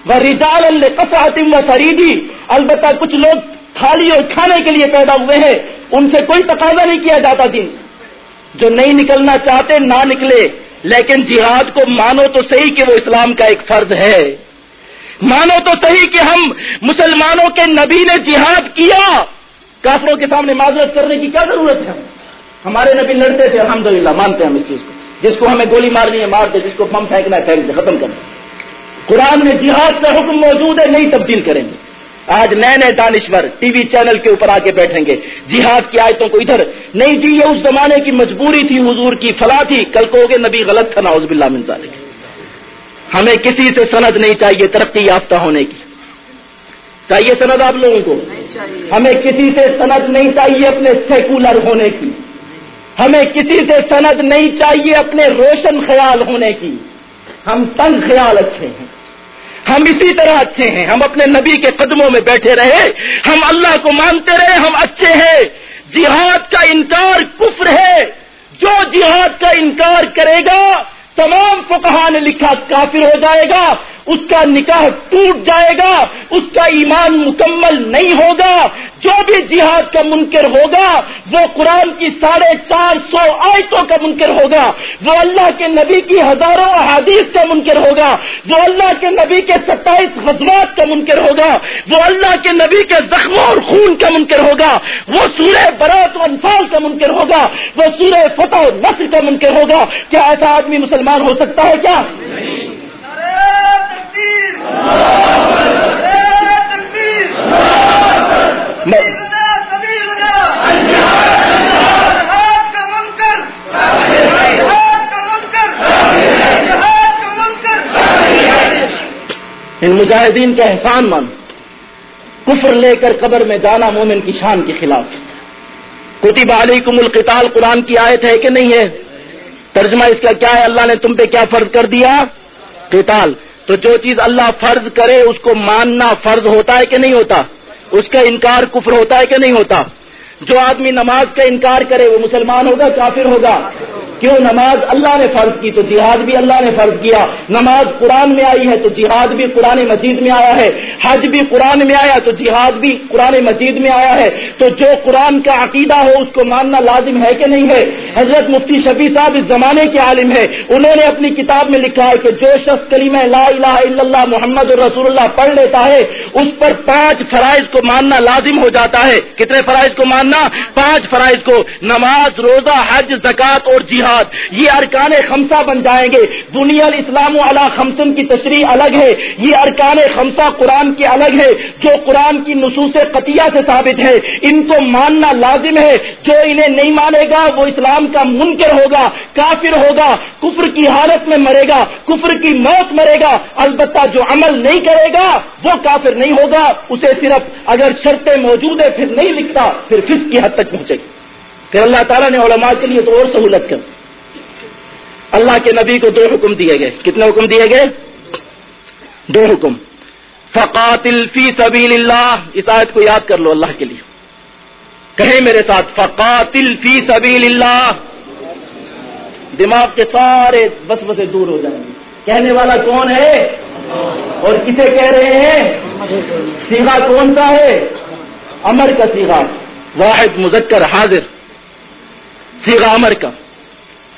وہ رجال القصم و فریدی البتہ کچھ لوگ تھالی اور کھانے کے لیے پیدا ہوئے ہیں، ان سے کوئی تقاضا نہیں کیا جاتا دن۔ جو نہیں نکلنا چاہتے نہ نکلے، لیکن جہاد کو مانو تو صحیح کہ وہ اسلام کا ایک فرض ہے۔ مانو تو صحیح کہ ہم مسلمانوں کے نبی نے جہاد کیا۔ کافروں کے سامنے معذرت کرنے کی کیا ضرورت ہے؟ ہمارے نبی لڑتے تھے، الحمدللہ مانتے ہیں ہم اس چیز کو۔ جس کو ہمیں گولی مارنی ہے، مار دے، جس کو پمپ پھینکنا ہے، پھینک دے، ختم کر دیں قرآن میں جہاد کا حکم موجود ہے، نہیں تبدیل کریں گے۔ آج نئے نئے دانشور ٹی وی چینل کے اوپر آ کے بیٹھیں گے۔ جہاد کی آیتوں کو ادھر۔ نہیں جی یہ اس زمانے کی مجبوری تھی، حضور کی فلاں تھی۔ کل کو گے نبی غلط تھا ناؤز باللہ من ذالک۔ ہمیں کسی سے سند نہیں چاہیے ترقی یافتہ ہونے کی۔ چاہیے سند آپ لوگوں کو؟ ہمیں کسی سے سند نہیں چاہیے اپنے سیکولر ہونے کی۔ ہمیں کسی سے سند نہیں چاہیے اپنے روشن خیال ہونے کی۔ ہم تنگ خیال اچھے ہیں۔ ہم اسی طرح اچھے ہیں۔ ہم اپنے نبی کے قدموں میں بیٹھے رہے۔ ہم اللہ کو مانتے رہے۔ ہم اچھے ہیں۔ جہاد کا انکار کفر ہے۔ جو جہاد کا انکار کرے گا تمام فقہ نے لکھا کافر ہو جائے گا۔ اس کا نکاح ٹوٹ جائے گا، اس کا ایمان مکمل نہیں ہوگا۔ جو بھی جہاد کا منکر ہوگا، وہ قرآن کی ساڑھے چار سو آیتوں کا منکر ہوگا۔ وہ اللہ کے نبی کی ہزاروں احادیث کا منکر ہوگا۔ وہ اللہ کے نبی کے ستائیس غزوات کا منکر ہوگا۔ وہ اللہ کے نبی کے زخموں اور خون کا منکر ہوگا۔ وہ سورہ برات و انفال کا منکر ہوگا۔ وہ سورہ فتح و نصر کا منکر ہوگا۔ کیا ایسا آدمی مسلمان ہو سکتا ہے کیا؟ ان مجاہدین کا احسان مان کفر لے کر قبر میں جانا مومن کی شان کے خلاف۔ کتب علیکم القتال، قرآن کی آیت ہے کہ نہیں ہے؟ ترجمہ اس کا کیا ہے؟ اللہ نے تم پہ کیا فرض کر دیا؟ قتال۔ تو جو چیز اللہ فرض کرے اس کو ماننا فرض ہوتا ہے کہ نہیں ہوتا؟ اس کا انکار کفر ہوتا ہے کہ نہیں ہوتا؟ جو آدمی نماز کا انکار کرے وہ مسلمان ہوگا، کافر ہوگا؟ کیوں نماز اللہ نے فرض کی تو جہاد بھی اللہ نے فرض کیا نماز قرآن میں آئی ہے تو جہاد بھی قرآن مجید میں آیا ہے حج بھی قرآن میں آیا تو جہاد بھی قرآن مجید میں آیا ہے تو جو قرآن کا عقیدہ ہو اس کو ماننا لازم ہے کہ نہیں ہے حضرت مفتی شفیع صاحب اس زمانے کے عالم ہے انہوں نے اپنی کتاب میں لکھا ہے کہ جو شخص کلیم لا الہ الا اللہ محمد الرسول اللہ پڑھ لیتا ہے اس پر پانچ فرائض کو ماننا لازم ہو جاتا ہے کتنے فرائض کو ماننا؟ پانچ فرائض کو نماز، روزہ، حج زکات اور جہاد یہ ارکان خمسہ بن جائیں گے۔ دنیا اسلام والا خمسن کی تشریح الگ ہے۔ یہ ارکان خمسہ قرآن کے الگ ہے۔ جو قرآن کی نصوص قطیہ سے ثابت ہے۔ ان کو ماننا لازم ہے۔ جو انہیں نہیں مانے گا، وہ اسلام کا منکر ہوگا، کافر ہوگا، کفر کی حالت میں مرے گا، کفر کی موت مرے گا۔ البتہ جو عمل نہیں کرے گا، وہ کافر نہیں ہوگا۔ اسے صرف اگر شرطیں موجود ہے پھر نہیں لکھتا، پھر فس کی حد تک پہنچے گی۔ پھر اللہ تعالیٰ نے علماء کے لیے تو اور سہولت کر اللہ کے نبی کو دو حکم دیے گئے۔ کتنے حکم دیے گئے؟ دو حکم۔ فقاتل فی سبیل اللہ اس آیت کو یاد کر لو اللہ کے لیے۔ کہیں میرے ساتھ، فقاتل فی سبیل اللہ دماغ کے سارے بس بسے دور ہو جائیں گے۔ کہنے والا کون ہے؟ اور کسے کہہ رہے ہیں؟ سیگا کون سا ہے؟ امر کا سیگا واحد، مذکر، حاضر۔ سیغامر کا۔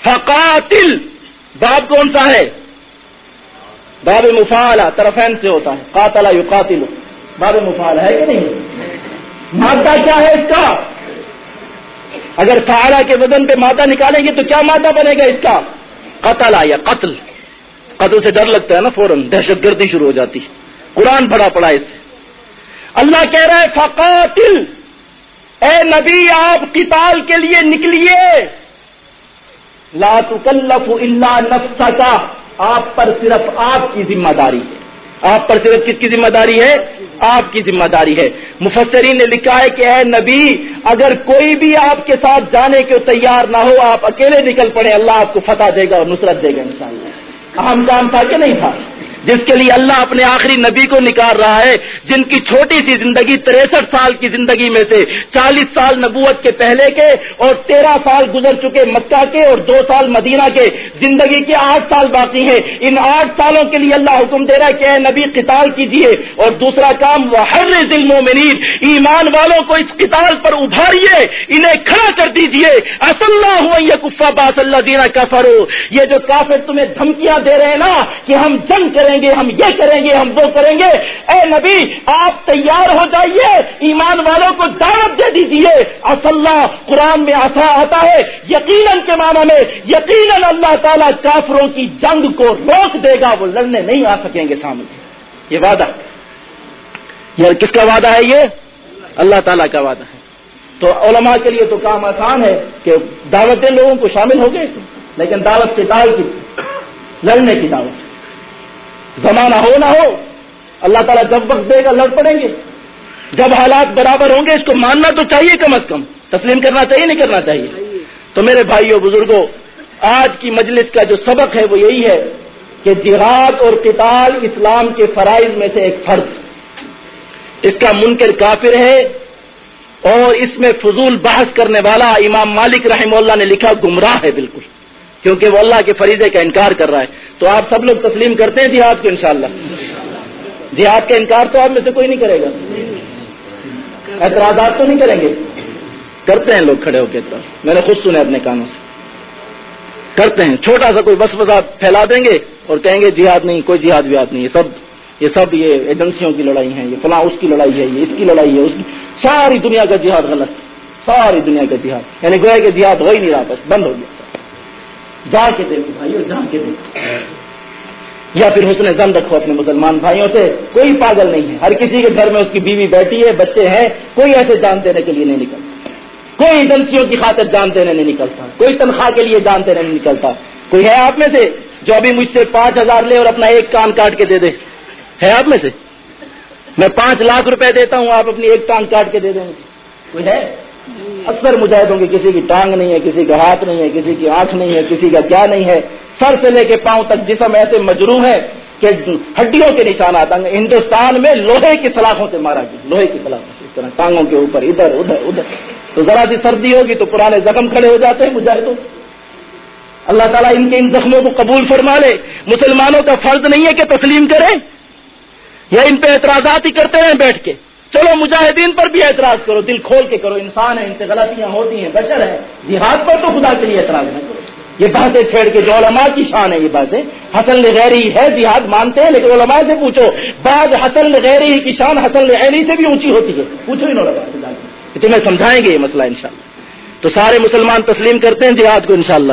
فقاتل باب کون سا ہے؟ باب مفالا طرفین سے ہوتا ہے۔ قاتل یو قاتل باب مفال ہے کہ نہیں؟ مادہ کیا ہے اس کا؟ اگر فعالہ کے وزن پہ مادہ نکالیں گے تو کیا مادہ بنے گا اس کا؟ قتل آیا قتل۔ قتل سے ڈر لگتا ہے نا فوراً، دہشت گردی شروع ہو جاتی۔ قرآن پڑھا پڑا اس سے۔ اللہ کہہ رہا ہے، فقاتل! اے نبی، آپ قتال کے لیے نکلیے۔ لا تکلف الا نفسا کا آپ پر صرف آپ کی ذمہ داری ہے۔ آپ پر صرف کس کی ذمہ داری ہے؟ آپ کی ذمہ داری ہے۔ مفسرین نے لکھا ہے کہ اے نبی، اگر کوئی بھی آپ کے ساتھ جانے کے تیار نہ ہو، آپ اکیلے نکل پڑے، اللہ آپ کو فتح دے گا اور نصرت دے گا انشاءاللہ۔ عام کام تھا کہ نہیں تھا؟ جس کے لیے اللہ اپنے آخری نبی کو نکال رہا ہے، جن کی چھوٹی سی زندگی تریسٹھ سال کی زندگی میں سے چالیس سال نبوت کے پہلے کے اور تیرہ سال گزر چکے مکہ کے اور دو سال مدینہ کے زندگی کے آٹھ سال باقی ہیں۔ ان آٹھ سالوں کے لیے اللہ حکم دے رہا ہے کہ اے نبی قتال کیجیے اور دوسرا کام، وہ ہر ظلم و ایمان والوں کو اس قتال پر ابھاریے انہیں کھڑا کر دیجیے اصل کفا باس اللہ دینا کفر یہ جو کافر تمہیں دھمکیاں دے رہے ہیں نا، کہ ہم جنگ کریں کریں گے، ہم یہ کریں گے، ہم وہ کریں گے۔ اے نبی، آپ تیار ہو جائیے، ایمان والوں کو دعوت دے دیجیے اصلہ، قرآن میں آسا آتا ہے، یقیناً کے معنی میں، یقیناً اللہ تعالیٰ کافروں کی جنگ کو روک دے گا، وہ لڑنے نہیں آ سکیں گے سامنے۔ یہ وعدہ۔ یہ کس کا وعدہ ہے یہ؟ اللہ تعالیٰ کا وعدہ ہے۔ تو علماء کے لیے تو کام آسان ہے کہ دعوتیں لوگوں کو شامل ہو گئے۔ لیکن دعوت کے دال کی، لڑنے کی دعوت۔ زمانہ ہو نہ ہو، اللہ تعالیٰ جب وقت دے گا لڑ پڑیں گے۔ جب حالات برابر ہوں گے، اس کو ماننا تو چاہیے کم از کم۔ تسلیم کرنا چاہیے، نہیں کرنا چاہیے۔ تو میرے بھائیوں بزرگوں آج کی مجلس کا جو سبق ہے وہ یہی ہے کہ جہاد اور قتال اسلام کے فرائض میں سے ایک فرض۔ اس کا منکر کافر ہے اور اس میں فضول بحث کرنے والا امام مالک رحم اللہ نے لکھا گمراہ ہے بالکل۔ کیونکہ وہ اللہ کے فریضے کا انکار کر رہا ہے۔ تو آپ سب لوگ تسلیم کرتے ہیں جہاد کو انشاءاللہ۔ جہاد کا انکار تو آپ میں سے کوئی نہیں کرے گا۔ اعتراضات تو نہیں کریں گے۔ کرتے ہیں لوگ کھڑے ہو کے اعتراض میں نے خود سنے اپنے کانوں سے۔ کرتے ہیں۔ چھوٹا سا کوئی بس وسات پھیلا دیں گے اور کہیں گے جہاد نہیں، کوئی جہاد ویاد نہیں۔ یہ سب یہ سب یہ ایجنسیوں کی لڑائی ہے یہ فلاں اس کی لڑائی ہے، یہ اس کی لڑائی ہے، اس کی۔ ساری دنیا کا جہاد غلط۔ ساری دنیا کا جہاد۔ یعنی گویا کہ جہاد ہو ہی نہیں رہا، بس بند ہو گیا۔ جا کے دیکھو بھائی جا کے دیکھو یا پھر حسن زم رکھو اپنے مسلمان بھائیوں سے، کوئی پاگل نہیں ہے۔ ہر کسی کے گھر میں اس کی بیوی بیٹھی ہے، بچے ہیں، کوئی ایسے جان دینے کے لیے نہیں نکلتا۔ کوئی ایجنسیوں کی خاطر جان دینے نہیں نکلتا۔ کوئی تنخواہ کے لیے جان دینے نہیں نکلتا۔ کوئی ہے آپ میں سے جو ابھی مجھ سے پانچ ہزار لے اور اپنا ایک کان کاٹ کے دے دے؟ ہے آپ میں سے؟ میں پانچ لاکھ روپے دیتا ہوں، آپ اپنی ایک کان کاٹ کے دے دیں کوئی ہے؟ اکثر مجاہدوں کی کسی کی ٹانگ نہیں ہے، کسی کا ہاتھ نہیں ہے، کسی کی آنکھ نہیں ہے، کسی کا کیا نہیں ہے۔ سر سے لے کے پاؤں تک جسم ایسے مجرو ہے کہ ہڈیوں کے نشانات، ہندوستان میں لوہے کی سلاخوں سے مارا گیا۔ لوہے کی سلاخوں سے اس طرح ٹانگوں کے اوپر، ادھر ادھر ادھر۔ تو ذرا سی سردی ہوگی تو پرانے زخم کھڑے ہو جاتے ہیں مجاہدوں۔ اللہ تعالیٰ ان کے ان زخموں کو قبول فرما لے۔ مسلمانوں کا فرض نہیں ہے کہ تسلیم کریں، یا ان پہ اعتراضات ہی کرتے ہیں بیٹھ کے۔ چلو مجاہدین پر بھی اعتراض کرو، دل کھول کے کرو، انسان ہے، ان سے غلطیاں ہوتی ہیں، بشر ہے، جہاد پر تو خدا کے لیے اعتراض نہ کرو۔ یہ باتیں چھیڑ کے جو علماء کی شان ہے، یہ باتیں حسن لغیری ہے، جہاد مانتے ہیں، لیکن علماء سے پوچھو، بعد حسن لغیری کی شان حسن لغیری سے بھی اونچی ہوتی ہے۔ پوچھو ان علماء تمہیں سمجھائیں گے یہ مسئلہ، انشاءاللہ۔ تو سارے مسلمان تسلیم کرتے ہیں جہاد کو، انشاءاللہ۔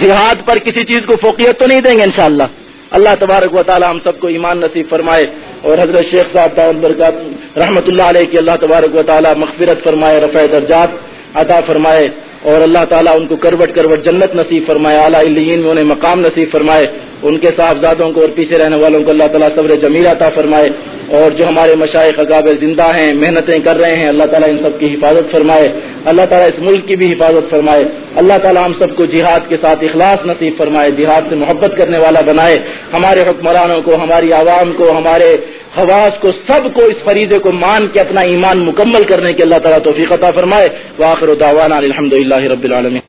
جہاد پر کسی چیز کو فوقیت تو نہیں دیں گے، انشاءاللہ۔ اللہ تبارک و تعالی ہم سب کو ایمان نصیب فرمائے۔ اور حضرت شیخ صاحب داؤد برکات رحمۃ اللہ علیہ کی اللہ تبارک و تعالی مغفرت فرمائے، رفع درجات عطا فرمائے اور اللہ تعالیٰ ان کو کروٹ کروٹ جنت نصیب فرمائے، اعلیٰ میں انہیں مقام نصیب فرمائے، ان کے صاحبزادوں کو اور پیچھے رہنے والوں کو اللہ تعالیٰ صبر جمیل عطا فرمائے۔ اور جو ہمارے مشائق اقابر زندہ ہیں، محنتیں کر رہے ہیں، اللہ تعالیٰ ان سب کی حفاظت فرمائے۔ اللہ تعالیٰ اس ملک کی بھی حفاظت فرمائے۔ اللہ تعالیٰ ہم سب کو جہاد کے ساتھ اخلاص نصیب فرمائے، جہاد سے محبت کرنے والا بنائے۔ ہمارے حکمرانوں کو، ہماری عوام کو، ہمارے خواص کو، سب کو اس فریضے کو مان کے اپنا ایمان مکمل کرنے کے اللہ تعالیٰ توفیق عطا فرمائے۔ واخر دعوانا الحمد للہ رب العالمین۔